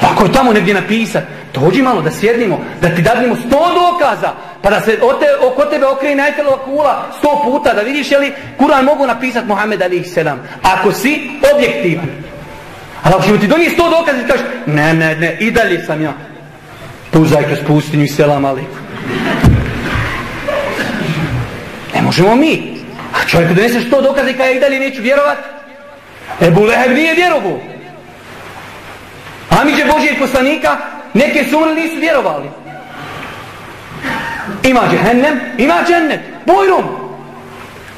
Ako je tamo negdje napisat, dođi malo da sjednimo, da ti dadnimo sto dokaza, pa da se te, oko tebe okreni najtelova kula sto puta, da vidiš je li Kur'an mogu napisat Muhammed a.s. Ako si objektivan. Ali ako ćemo ti donijeti sto dokaza i kažeš, ne, ne, ne, i dalje sam ja. Puzaj kroz pustinju i selam aliku. Ne možemo mi. A čovjeku donese što dokaze kada ja i dalje neću vjerovat? Ebu Leheb nije vjerovu. Amiđe Božijeg poslanika Neke su umrli, nisu vjerovali. Ima džehennem, ima džennet. bojrum.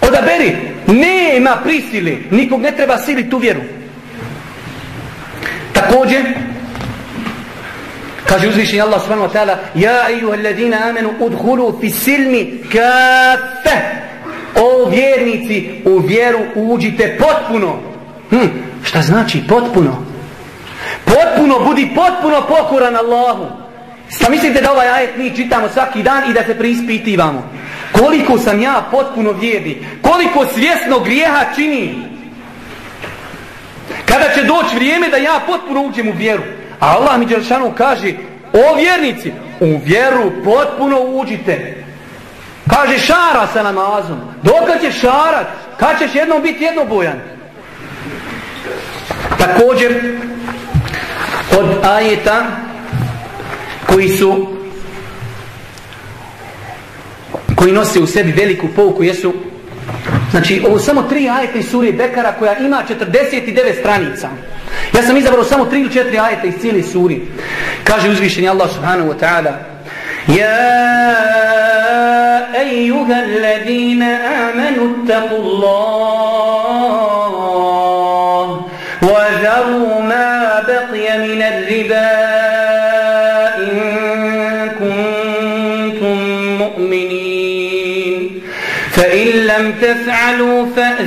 Odaberi. Nema prisili. Nikog ne treba sili tu vjeru. Također, kaže uzvišenje Allah subhanahu wa ta'ala Ja ejuha alladina amenu udhulu fi silmi kafe. O vjernici, u vjeru uđite potpuno. Hm, šta znači potpuno? Potpuno, budi potpuno pokoran Allahu. Sa mislite da ovaj ajet mi čitamo svaki dan i da se preispitivamo. Koliko sam ja potpuno vjerni, koliko svjesno grijeha čini. Kada će doći vrijeme da ja potpuno uđem u vjeru. A Allah mi Đelšanu kaže, o vjernici, u vjeru potpuno uđite. Kaže, šara sa namazom. Dok ćeš šarat? Kad ćeš jednom biti jednobojan? Također, od ajeta koji su koji nose u sebi veliku pouku jesu znači ovo samo tri ajeta iz sure Bekara koja ima 49 stranica ja sam izabrao samo tri ili četiri ajeta iz cijele suri kaže uzvišeni Allah subhanahu wa ta'ala Ja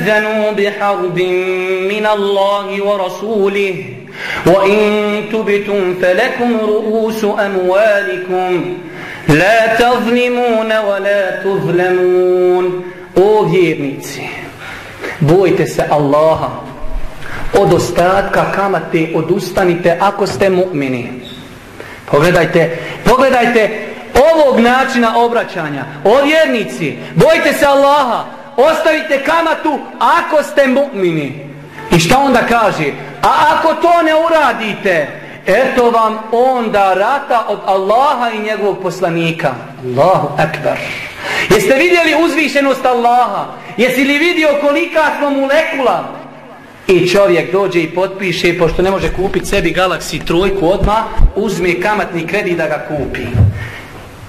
تفعلوا فأذنوا بحرب من الله ورسوله وإن تبتم فلكم رؤوس أموالكم La tazlimuna wa la tuzlamun. O vjernici, bojte se Allaha. Od ostatka kamate odustanite ako ste mu'mini. Pogledajte, pogledajte ovog načina obraćanja. O vjernici, bojte se Allaha. Ostavite kamatu ako ste mu'mini. I šta onda kaže? A ako to ne uradite, Eto vam onda rata od Allaha i njegovog poslanika. Allahu akbar. Jeste vidjeli uzvišenost Allaha? Jesi li vidio kolika smo molekula? I čovjek dođe i potpiše, pošto ne može kupiti sebi Galaxy trojku odma, uzme kamatni kredit da ga kupi.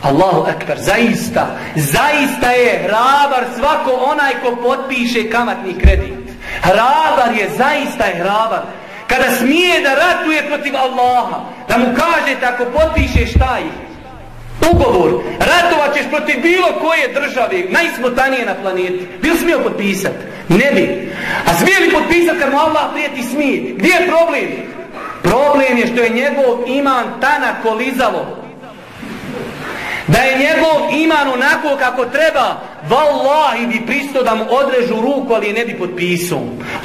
Allahu akbar, zaista, zaista je hrabar svako onaj ko potpiše kamatni kredit. Hrabar je, zaista je hrabar kada smije da ratuje protiv Allaha, da mu kaže tako potpišeš taj ugovor, ratovat ćeš protiv bilo koje države, najsmotanije na planeti. Bil smio potpisat? Ne bi. A smije li potpisat kad mu Allah prijeti smije? Gdje je problem? Problem je što je njegov iman tana kolizalo. Da je njegov iman onako kako treba, vallahi bi pristo da mu odrežu ruku, ali je ne bi potpisao.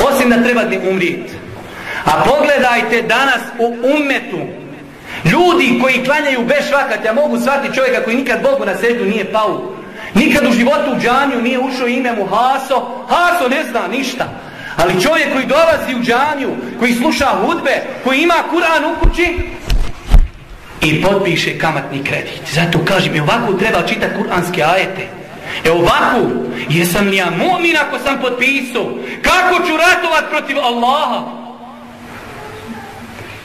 Osim da treba da umrijeti. A pogledajte danas u umetu. Ljudi koji klanjaju bez švakat, ja mogu shvatiti čovjeka koji nikad Bogu na sredu nije pao. Nikad u životu u džanju nije ušao ime mu Haso. Haso ne zna ništa. Ali čovjek koji dolazi u džanju, koji sluša hudbe, koji ima Kur'an u kući i potpiše kamatni kredit. Zato kažem, je ovako treba čitati kur'anske ajete. E ovako, jesam li ja mu'min ako sam potpisao? Kako ću ratovat protiv Allaha?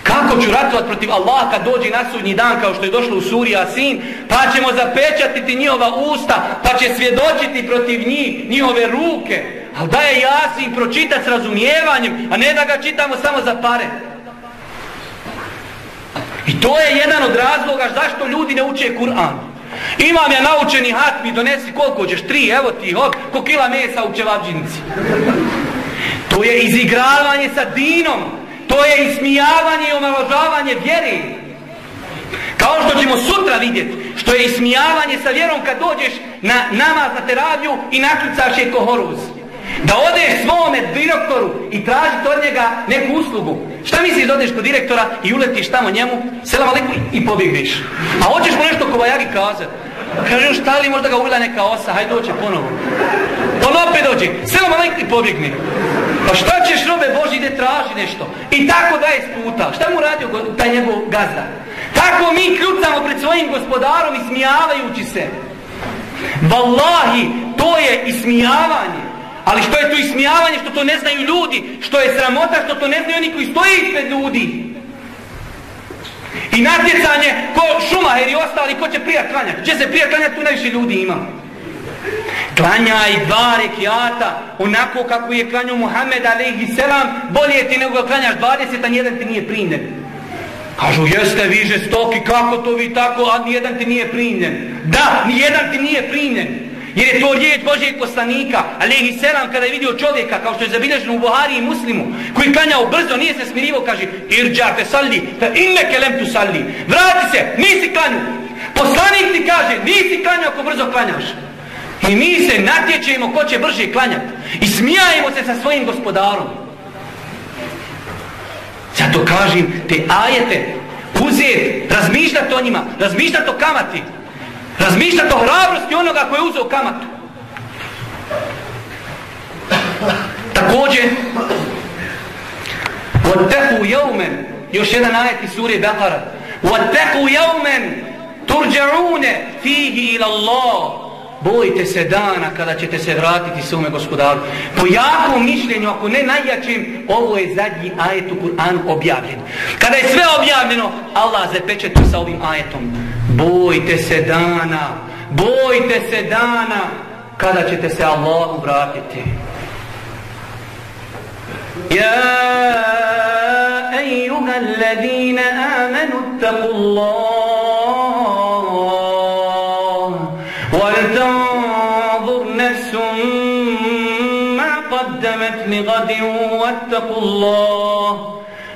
Kako ću ratovat protiv Allaha kad dođe na sudnji dan kao što je došlo u suri Asin, pa ćemo zapečatiti njihova usta, pa će svjedočiti protiv njih, njihove ruke. Ali da je Asin pročitat s razumijevanjem, a ne da ga čitamo samo za pare. I to je jedan od razloga zašto ljudi ne uče Kur'an. Imam ja naučeni hat, mi donesi koliko ćeš, tri, evo ti, hop, ko kila mesa u čevabđinici. To je izigravanje sa dinom. To je ismijavanje i omaložavanje vjeri. Kao što ćemo sutra vidjeti, što je ismijavanje sa vjerom kad dođeš na namaz na teraviju i nakljucaš je kohoruz. Da odeš svome direktoru i tražiti od njega neku uslugu. Šta misliš da odeš kod direktora i uletiš tamo njemu, selam aliku i pobjegniš. A hoćeš mu nešto kobajagi kazati. Kaže, šta li možda ga uvila neka osa, hajde doće ponovo. On opet dođe, selam aliku i pobjegni. Pa šta ćeš robe Boži ide traži nešto? I tako da je sputa. Šta mu radio taj njegov gazda? Tako mi kljucamo pred svojim gospodarom ismijavajući se. Wallahi, to je ismijavanje. Ali što je to ismijavanje, što to ne znaju ljudi? Što je sramota, što to ne znaju oni koji stoje ispred ljudi? I natjecanje ko šumaher i ostali, ko će prija klanjati. Gdje se prija klanjati, tu najviše ljudi ima. Klanjaj dva rekiata, onako kako je klanjao Muhammed alaihi selam, bolje ti nego klanjaš 20, a nijedan ti nije primljen. Kažu, jeste vi žestoki, kako to vi tako, a nijedan ti nije primljen. Da, nijedan ti nije primljen. Jer je to riječ Božijeg poslanika, alaihi selam, kada je vidio čovjeka, kao što je zabilježeno u Buhari i Muslimu, koji klanjao brzo, nije se smirivo, kaže, irđa te salli, ta inne kelem tu salli. Vrati se, nisi klanju. Poslanik ti kaže, nisi klanju ako brzo klanjaš. I mi se natječemo ko će brže klanjati. I smijajemo se sa svojim gospodarom. Zato kažem, te ajete, uzeti, razmišljati o njima, razmišljati o kamati. Razmišljati o hrabrosti onoga koji je uzeo kamatu. Također, وَتَّقُوا يَوْمًا Još jedan ajet iz suri Bekara. وَتَّقُوا يَوْمًا تُرْجَعُونَ فِيهِ إِلَى اللَّهِ Bojite se dana kada ćete se vratiti svome gospodaru. Po jakom mišljenju, ako ne najjačim, ovo je zadnji ajet u Kur'anu objavljen. Kada je sve objavljeno, Allah zapečetu sa ovim ajetom. Bojite se dana, bojite se dana kada ćete se Allahu vratiti. Ja ejuha alladine amenu taku Allah wal tanzur nesum ma qaddamet li gadin wattaku Allah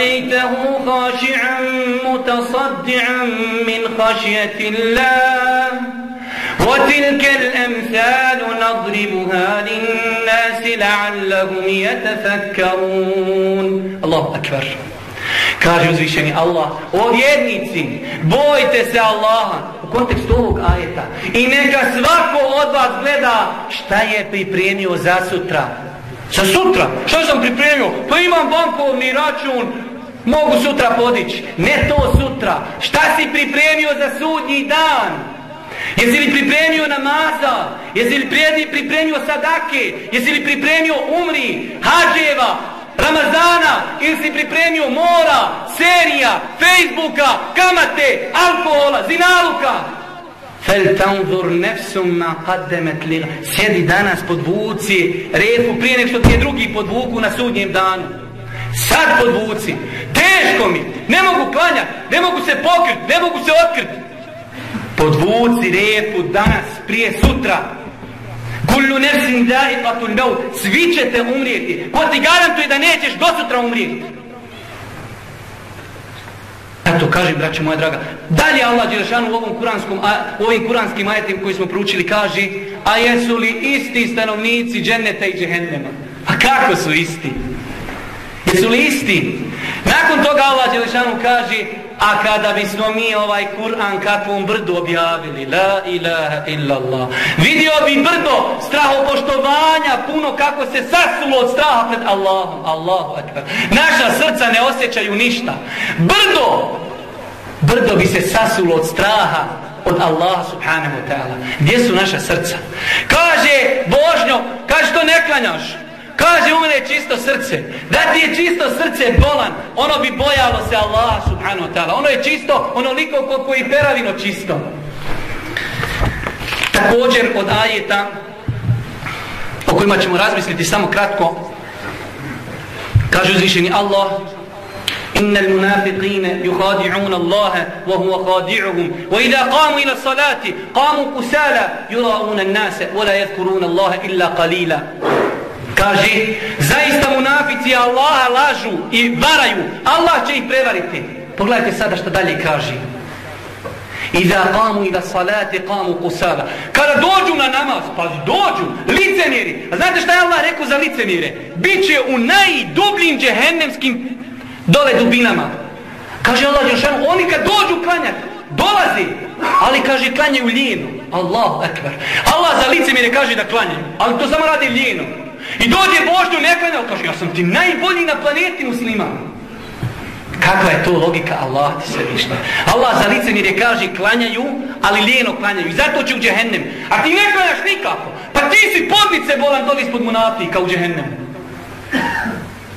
لرأيته خاشعا متصدعا من خشية الله وتلك الأمثال نضربها للناس لعلهم يتفكرون الله أكبر Kaže uzvišeni Allah, o vjernici, bojte se Allaha u kontekstu ovog ajeta i neka svako od vas gleda šta je pripremio za sutra. Za sutra? Šta sam pripremio? Pa imam bankovni račun, mogu sutra podići. Ne to sutra. Šta si pripremio za sudnji dan? Jesi li pripremio namaza? Jesi li pripremio sadake? Jesi li pripremio umri, hađeva, Ramazana ili si pripremio mora, serija, Facebooka, kamate, alkohola, zinaluka. Fel tanzur nefsum ma qaddemet lila. Sjedi danas podvuci refu prije nek što ti je drugi podvuku na sudnjem danu. Sad podvuci. Teško mi. Ne mogu klanjati, ne mogu se pokriti. ne mogu se otkriti. Podvuci repu danas, prije sutra. Kullu nefsin da'iqatul maut. Svi ćete umrijeti. Ko ti garantuje da nećeš do sutra umrijeti? Eto, kažem, braće moja draga, dalje Allah Đelešanu u ovom kuranskom, a, u ovim kuranskim ajetim koji smo proučili kaže, a jesu li isti stanovnici dženeta i džehennema? A kako su isti? Jesu li isti? Nakon toga Allah Đelešanu kaže, A kada bismo mi ovaj Kur'an kakvom brdu objavili, la ilaha illallah, vidio bi brdo strahopoštovanja puno kako se sasulo od straha pred Allahom, Allahu akbar. Naša srca ne osjećaju ništa. Brdo, brdo bi se sasulo od straha od Allaha subhanahu wa ta'ala. Gdje su naša srca? Kaže Božnjo, kaže što ne klanjaš. Kaže u mene čisto srce. Da ti je čisto srce bolan, ono bi bojalo se Allah subhanahu wa ta'ala. Ono je čisto, onoliko koliko i peravino čisto. Također od ajeta o kojima ćemo razmisliti samo kratko. Kaže uzvišeni Allah إن المنافقين يخادعون الله وهو خادعهم وإذا قاموا إلى الصلاة قاموا كسالى يراؤون الناس ولا يذكرون الله إلا قليلا Kaže, zaista munafici Allaha lažu i varaju. Allah će ih prevariti. Pogledajte sada što dalje kaže. Iza qamu ila salati qamu kusala. Kada dođu na namaz, pa dođu, licemjeri. A znate šta je Allah rekao za licemjere? Biće u najdubljim džehennemskim dole dubinama. Kaže Allah Đeršanu, oni kad dođu klanjati, dolazi, ali kaže klanjaju ljeno. Allahu ekber. Allah za licemjere kaže da klanjaju, ali to samo radi ljeno. I dođe Božnju neklanjao, kaže ja sam ti najbolji na planeti musliman. Kakva je to logika Allah ti sve višta? Allah za lice mi kaže klanjaju, ali lijeno klanjaju. I zato će u džehennem. A ti ne klanjaš nikako. Pa ti si podnice bolan doli ispod munafika u džehennem.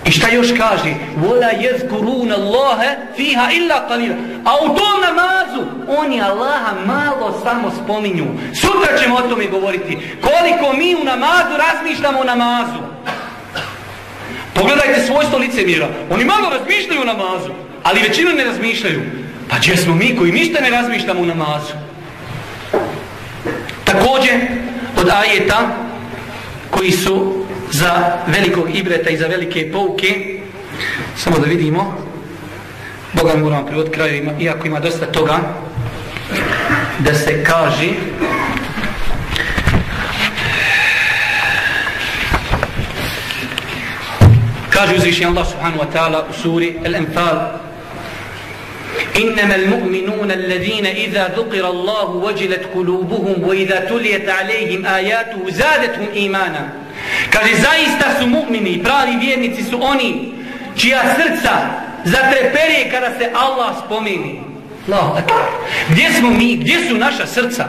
I šta još kaže? Vola jezkurun Allahe fiha illa qalila. A u tom namazu oni Allaha malo samo spominju. Sutra ćemo o tome govoriti. Koliko mi u namazu razmišljamo o namazu. Pogledajte svojstvo lice. Oni malo razmišljaju o namazu, ali većina ne razmišljaju. Pa gdje smo mi koji ništa ne razmišljamo u namazu? Također, od ajeta koji su za velikog ibreta i za velike pouke, samo da vidimo, Boga moramo privod kraju, ima, iako ima dosta toga, da se kaže Kaže uzvišnji Allah subhanahu wa ta'ala u suri Al-Anfal إنما المؤمنون الذين إذا ذكر الله وجلت قلوبهم وإذا تليت عليهم آياته زادتهم إيمانا Kaže, zaista su mu'mini, pravi vjernici su oni čija srca zatreperije kada se Allah spomeni. Allah, gdje smo mi, gdje su naša srca?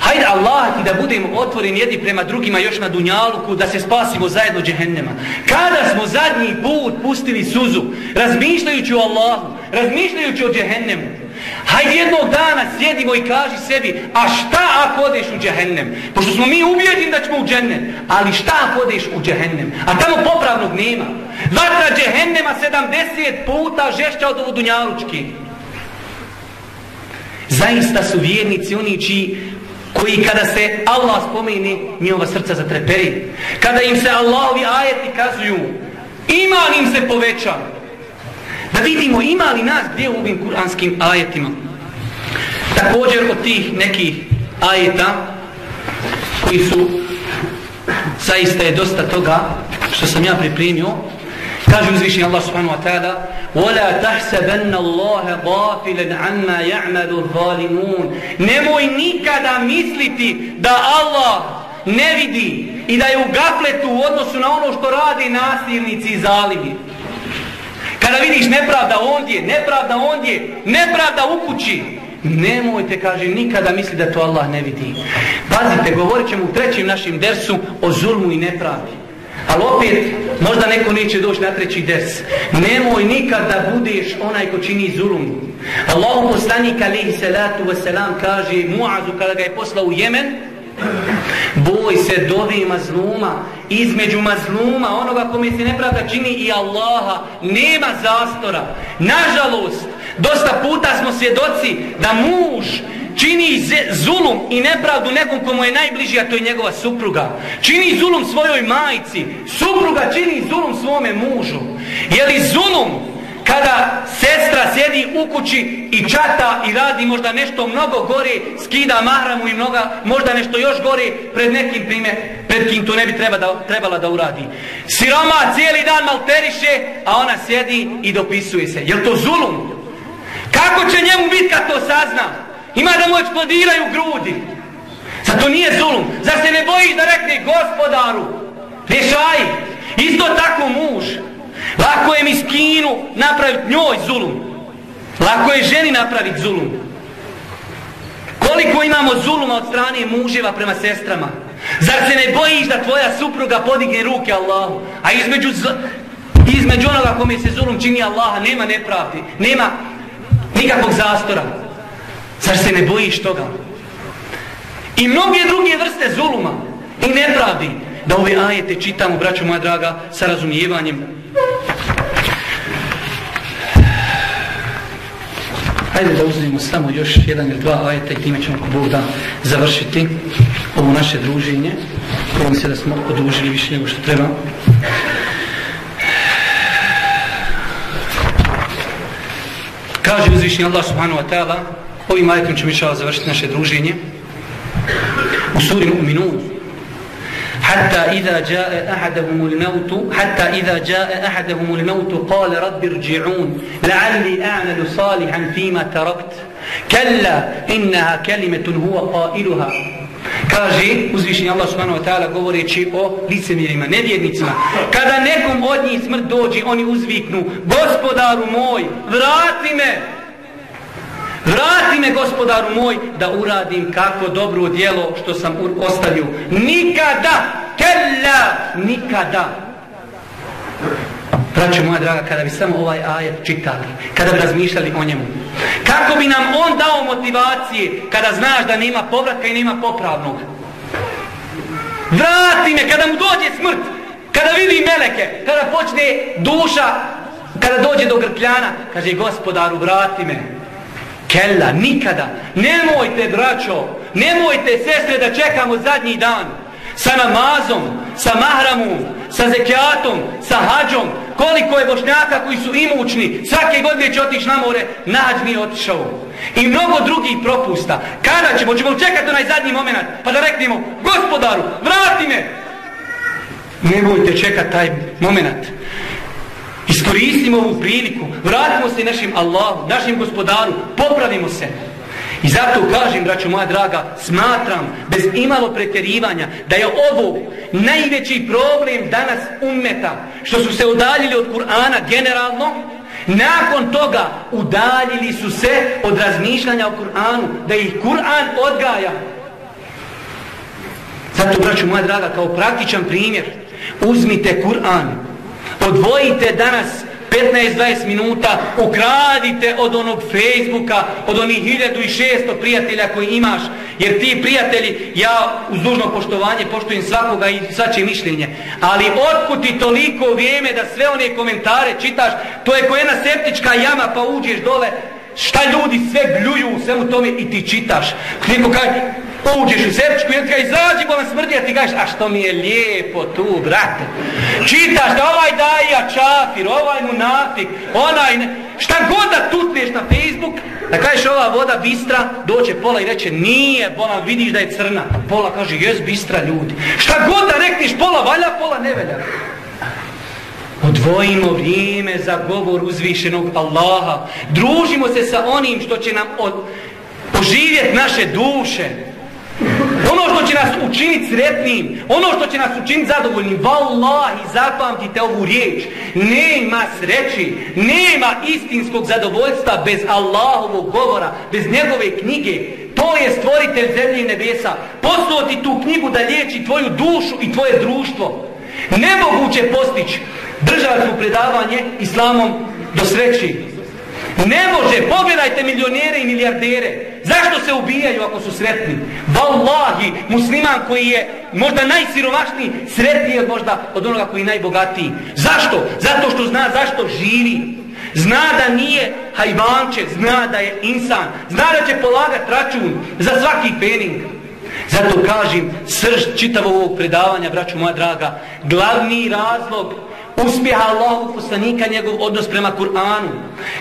Hajde Allah ti da budemo otvoreni jedni prema drugima još na dunjaluku, da se spasimo zajedno džehennema. Kada smo zadnji put pustili suzu, razmišljajući o Allahu, razmišljajući o džehennemu, hajde jednog dana sjedimo i kaži sebi, a šta ako odeš u džehennem? Pošto smo mi ubijedni da ćemo u džennem, ali šta ako odeš u džehennem? A tamo popravnog nema. Vatra džehennema 70 puta žešća od ovo dunjalučki. Zaista su vjernici oni čiji koji kada se Allah spomeni, njihova srca zatreperi. Kada im se Allahovi ajeti kazuju, iman im se poveća Da vidimo ima li nas gdje u ovim kuranskim ajetima. Također od tih nekih ajeta koji su zaista je dosta toga što sam ja pripremio kaže uzvišnji Allah subhanahu wa ta'ala وَلَا تَحْسَبَنَّ اللَّهَ غَافِلًا عَمَّا يَعْمَدُ الظَّالِمُونَ Nemoj nikada misliti da Allah ne vidi i da je u gafletu u odnosu na ono što radi nasilnici i zalimi. Kada vidiš nepravda ondje, nepravda ondje, nepravda u kući, nemojte, kaže, nikada misli da to Allah ne vidi. Pazite, govorit ćemo u trećem našim dersu o zulmu i nepravdi. Ali opet, možda neko neće doći na treći des. Nemoj nikad da budeš onaj ko čini zulum. Allahu poslanik alaihi salatu wasalam kaže Muazu kada ga je poslao u Jemen, boj se dovi mazluma, između mazluma, onoga kome se nepravda čini i Allaha, nema zastora. Nažalost, dosta puta smo svjedoci da muž čini zulum i nepravdu nekom komu je najbliži, a to je njegova supruga. Čini zulum svojoj majci. Supruga čini zulum svome mužu. Je li zulum kada sestra sjedi u kući i čata i radi možda nešto mnogo gore, skida mahramu i mnoga, možda nešto još gore pred nekim prime, pred kim to ne bi treba da, trebala da uradi. Siroma cijeli dan malteriše, a ona sjedi i dopisuje se. Je to zulum? Kako će njemu biti kad to sazna? Ima da mu eksplodiraju grudi. Zato nije zulum. Zar se ne bojiš da rekne gospodaru? Rješaj. Isto tako muž. Lako je miskinu napraviti njoj zulum. Lako je ženi napraviti zulum. Koliko imamo zuluma od strane muževa prema sestrama? Zar se ne bojiš da tvoja supruga podigne ruke Allahu? A između, između onoga kome se zulum čini Allaha nema nepravdi. Nema nikakvog zastora. Zar se ne bojiš toga? I mnoge druge vrste zuluma i nepravdi da ove ajete čitamo, braćo moja draga, sa razumijevanjem. Hajde da uzmemo samo još jedan ili dva ajeta i time ćemo Bog da završiti ovo naše druženje. Prvo se da smo odužili više nego što treba. Kaže uzvišnji Allah subhanahu wa ta'ala Ovim ajetom ćemo išao završiti naše druženje. U suri Mu'minun. حتى إذا جاء أحدهم الموت حتى إذا جاء أحدهم الموت قال رب ارجعون لعلي أعمل صالحا فيما تركت كلا إنها كلمة هو قائلها Kaže uzvišenje Allah subhanahu wa ta'ala govoreći o licemirima, nevjernicima. Kada nekom od njih smrt dođe, oni uzviknu, gospodaru moj, vrati me! Vrati me gospodaru moj da uradim kako dobro djelo što sam ostavio. Nikada! Kella! Nikada! Braćo moja draga, kada bi samo ovaj ajet čitali, kada bi razmišljali o njemu, kako bi nam on dao motivacije kada znaš da nema povratka i nema popravnog? Vrati me kada mu dođe smrt, kada vidi meleke, kada počne duša, kada dođe do grkljana, kaže gospodaru vrati me. Kella, nikada. Nemojte, braćo, nemojte, sestre, da čekamo zadnji dan. Sa namazom, sa mahramom, sa zekijatom, sa hađom. Koliko je bošnjaka koji su imućni, svake godine će otići na more, nađ mi otišao. I mnogo drugih propusta. Kada ćemo? Ćemo čekati onaj zadnji moment, pa da reknemo, gospodaru, vrati me! Nemojte čekati taj moment. Iskoristimo ovu priliku, vratimo se našim Allahu, našim gospodaru, popravimo se. I zato kažem, braćo moja draga, smatram, bez imalo pretjerivanja, da je ovo najveći problem danas ummeta, što su se udaljili od Kur'ana generalno, nakon toga udaljili su se od razmišljanja o Kur'anu, da ih Kur'an odgaja. Zato, braćo moja draga, kao praktičan primjer, uzmite Kur'an, odvojite danas 15-20 minuta, ukradite od onog Facebooka, od onih 1600 prijatelja koji imaš, jer ti prijatelji, ja uz dužno poštovanje poštujem svakoga i svače mišljenje, ali otkud ti toliko vrijeme da sve one komentare čitaš, to je ko jedna septička jama pa uđeš dole, šta ljudi sve bljuju u svemu tome i ti čitaš. Neko kaže, uđeš u septičku i kada izađi bolan vam smrdi, a ti kažeš, a što mi je lijepo tu, brate. Čitaš da ovaj daja čafir, ovaj munafik, onaj, ne, šta god da tutneš na Facebook, da kažeš ova voda bistra, doće pola i reče, nije, bolan, vidiš da je crna. Pola kaže, jes bistra ljudi. Šta god da rekneš, pola valja, pola ne velja. Odvojimo vrijeme za govor uzvišenog Allaha. Družimo se sa onim što će nam od, oživjeti naše duše. Ono što će nas učiniti sretnim, ono što će nas učiniti zadovoljnim, vallahi, zapamtite ovu riječ, nema sreći, nema istinskog zadovoljstva bez Allahovog govora, bez njegove knjige. To je stvoritelj zemlje i nebesa. Poslao ti tu knjigu da liječi tvoju dušu i tvoje društvo. Nemoguće postići državati predavanje islamom do sreći. Ne može, pogledajte milionere i milijardere. Zašto se ubijaju ako su sretni? Wallahi, musliman koji je možda najsiromašniji, sretniji je možda od onoga koji je najbogatiji. Zašto? Zato što zna zašto živi. Zna da nije hajvanče, zna da je insan, zna da će polagati račun za svaki pening. Zato kažem, srž čitavog ovog predavanja, braću moja draga, glavni razlog uspjeha Allahu poslanika njegov odnos prema Kur'anu.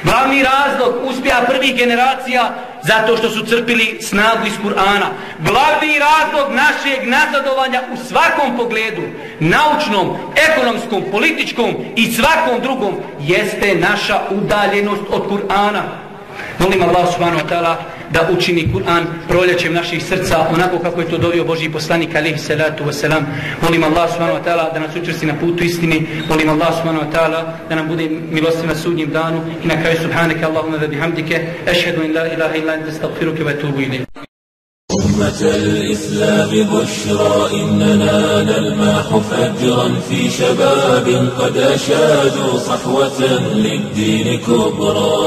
Glavni razlog uspjeha prvih generacija zato što su crpili snagu iz Kur'ana. Glavni razlog našeg nazadovanja u svakom pogledu, naučnom, ekonomskom, političkom i svakom drugom, jeste naša udaljenost od Kur'ana. Molim Allah subhanahu wa ta'ala da učini Kur'an proljećem naših srca onako kako je to dovio Boži poslanik alihi salatu wasalam. Molim Allah subhanahu wa ta'ala da nas učvrsti na putu istini. Molim Allah subhanahu wa ta'ala da nam bude milostiv na sudnjem danu. I na kraju subhanaka Allahumma da bihamdike. Ešhedu in la ilaha illa anta stagfiruke wa tubu ilim. أمة الإسلام بشرى إننا نلمح فجرا في شباب قد أشادوا صحوة للدين كبرى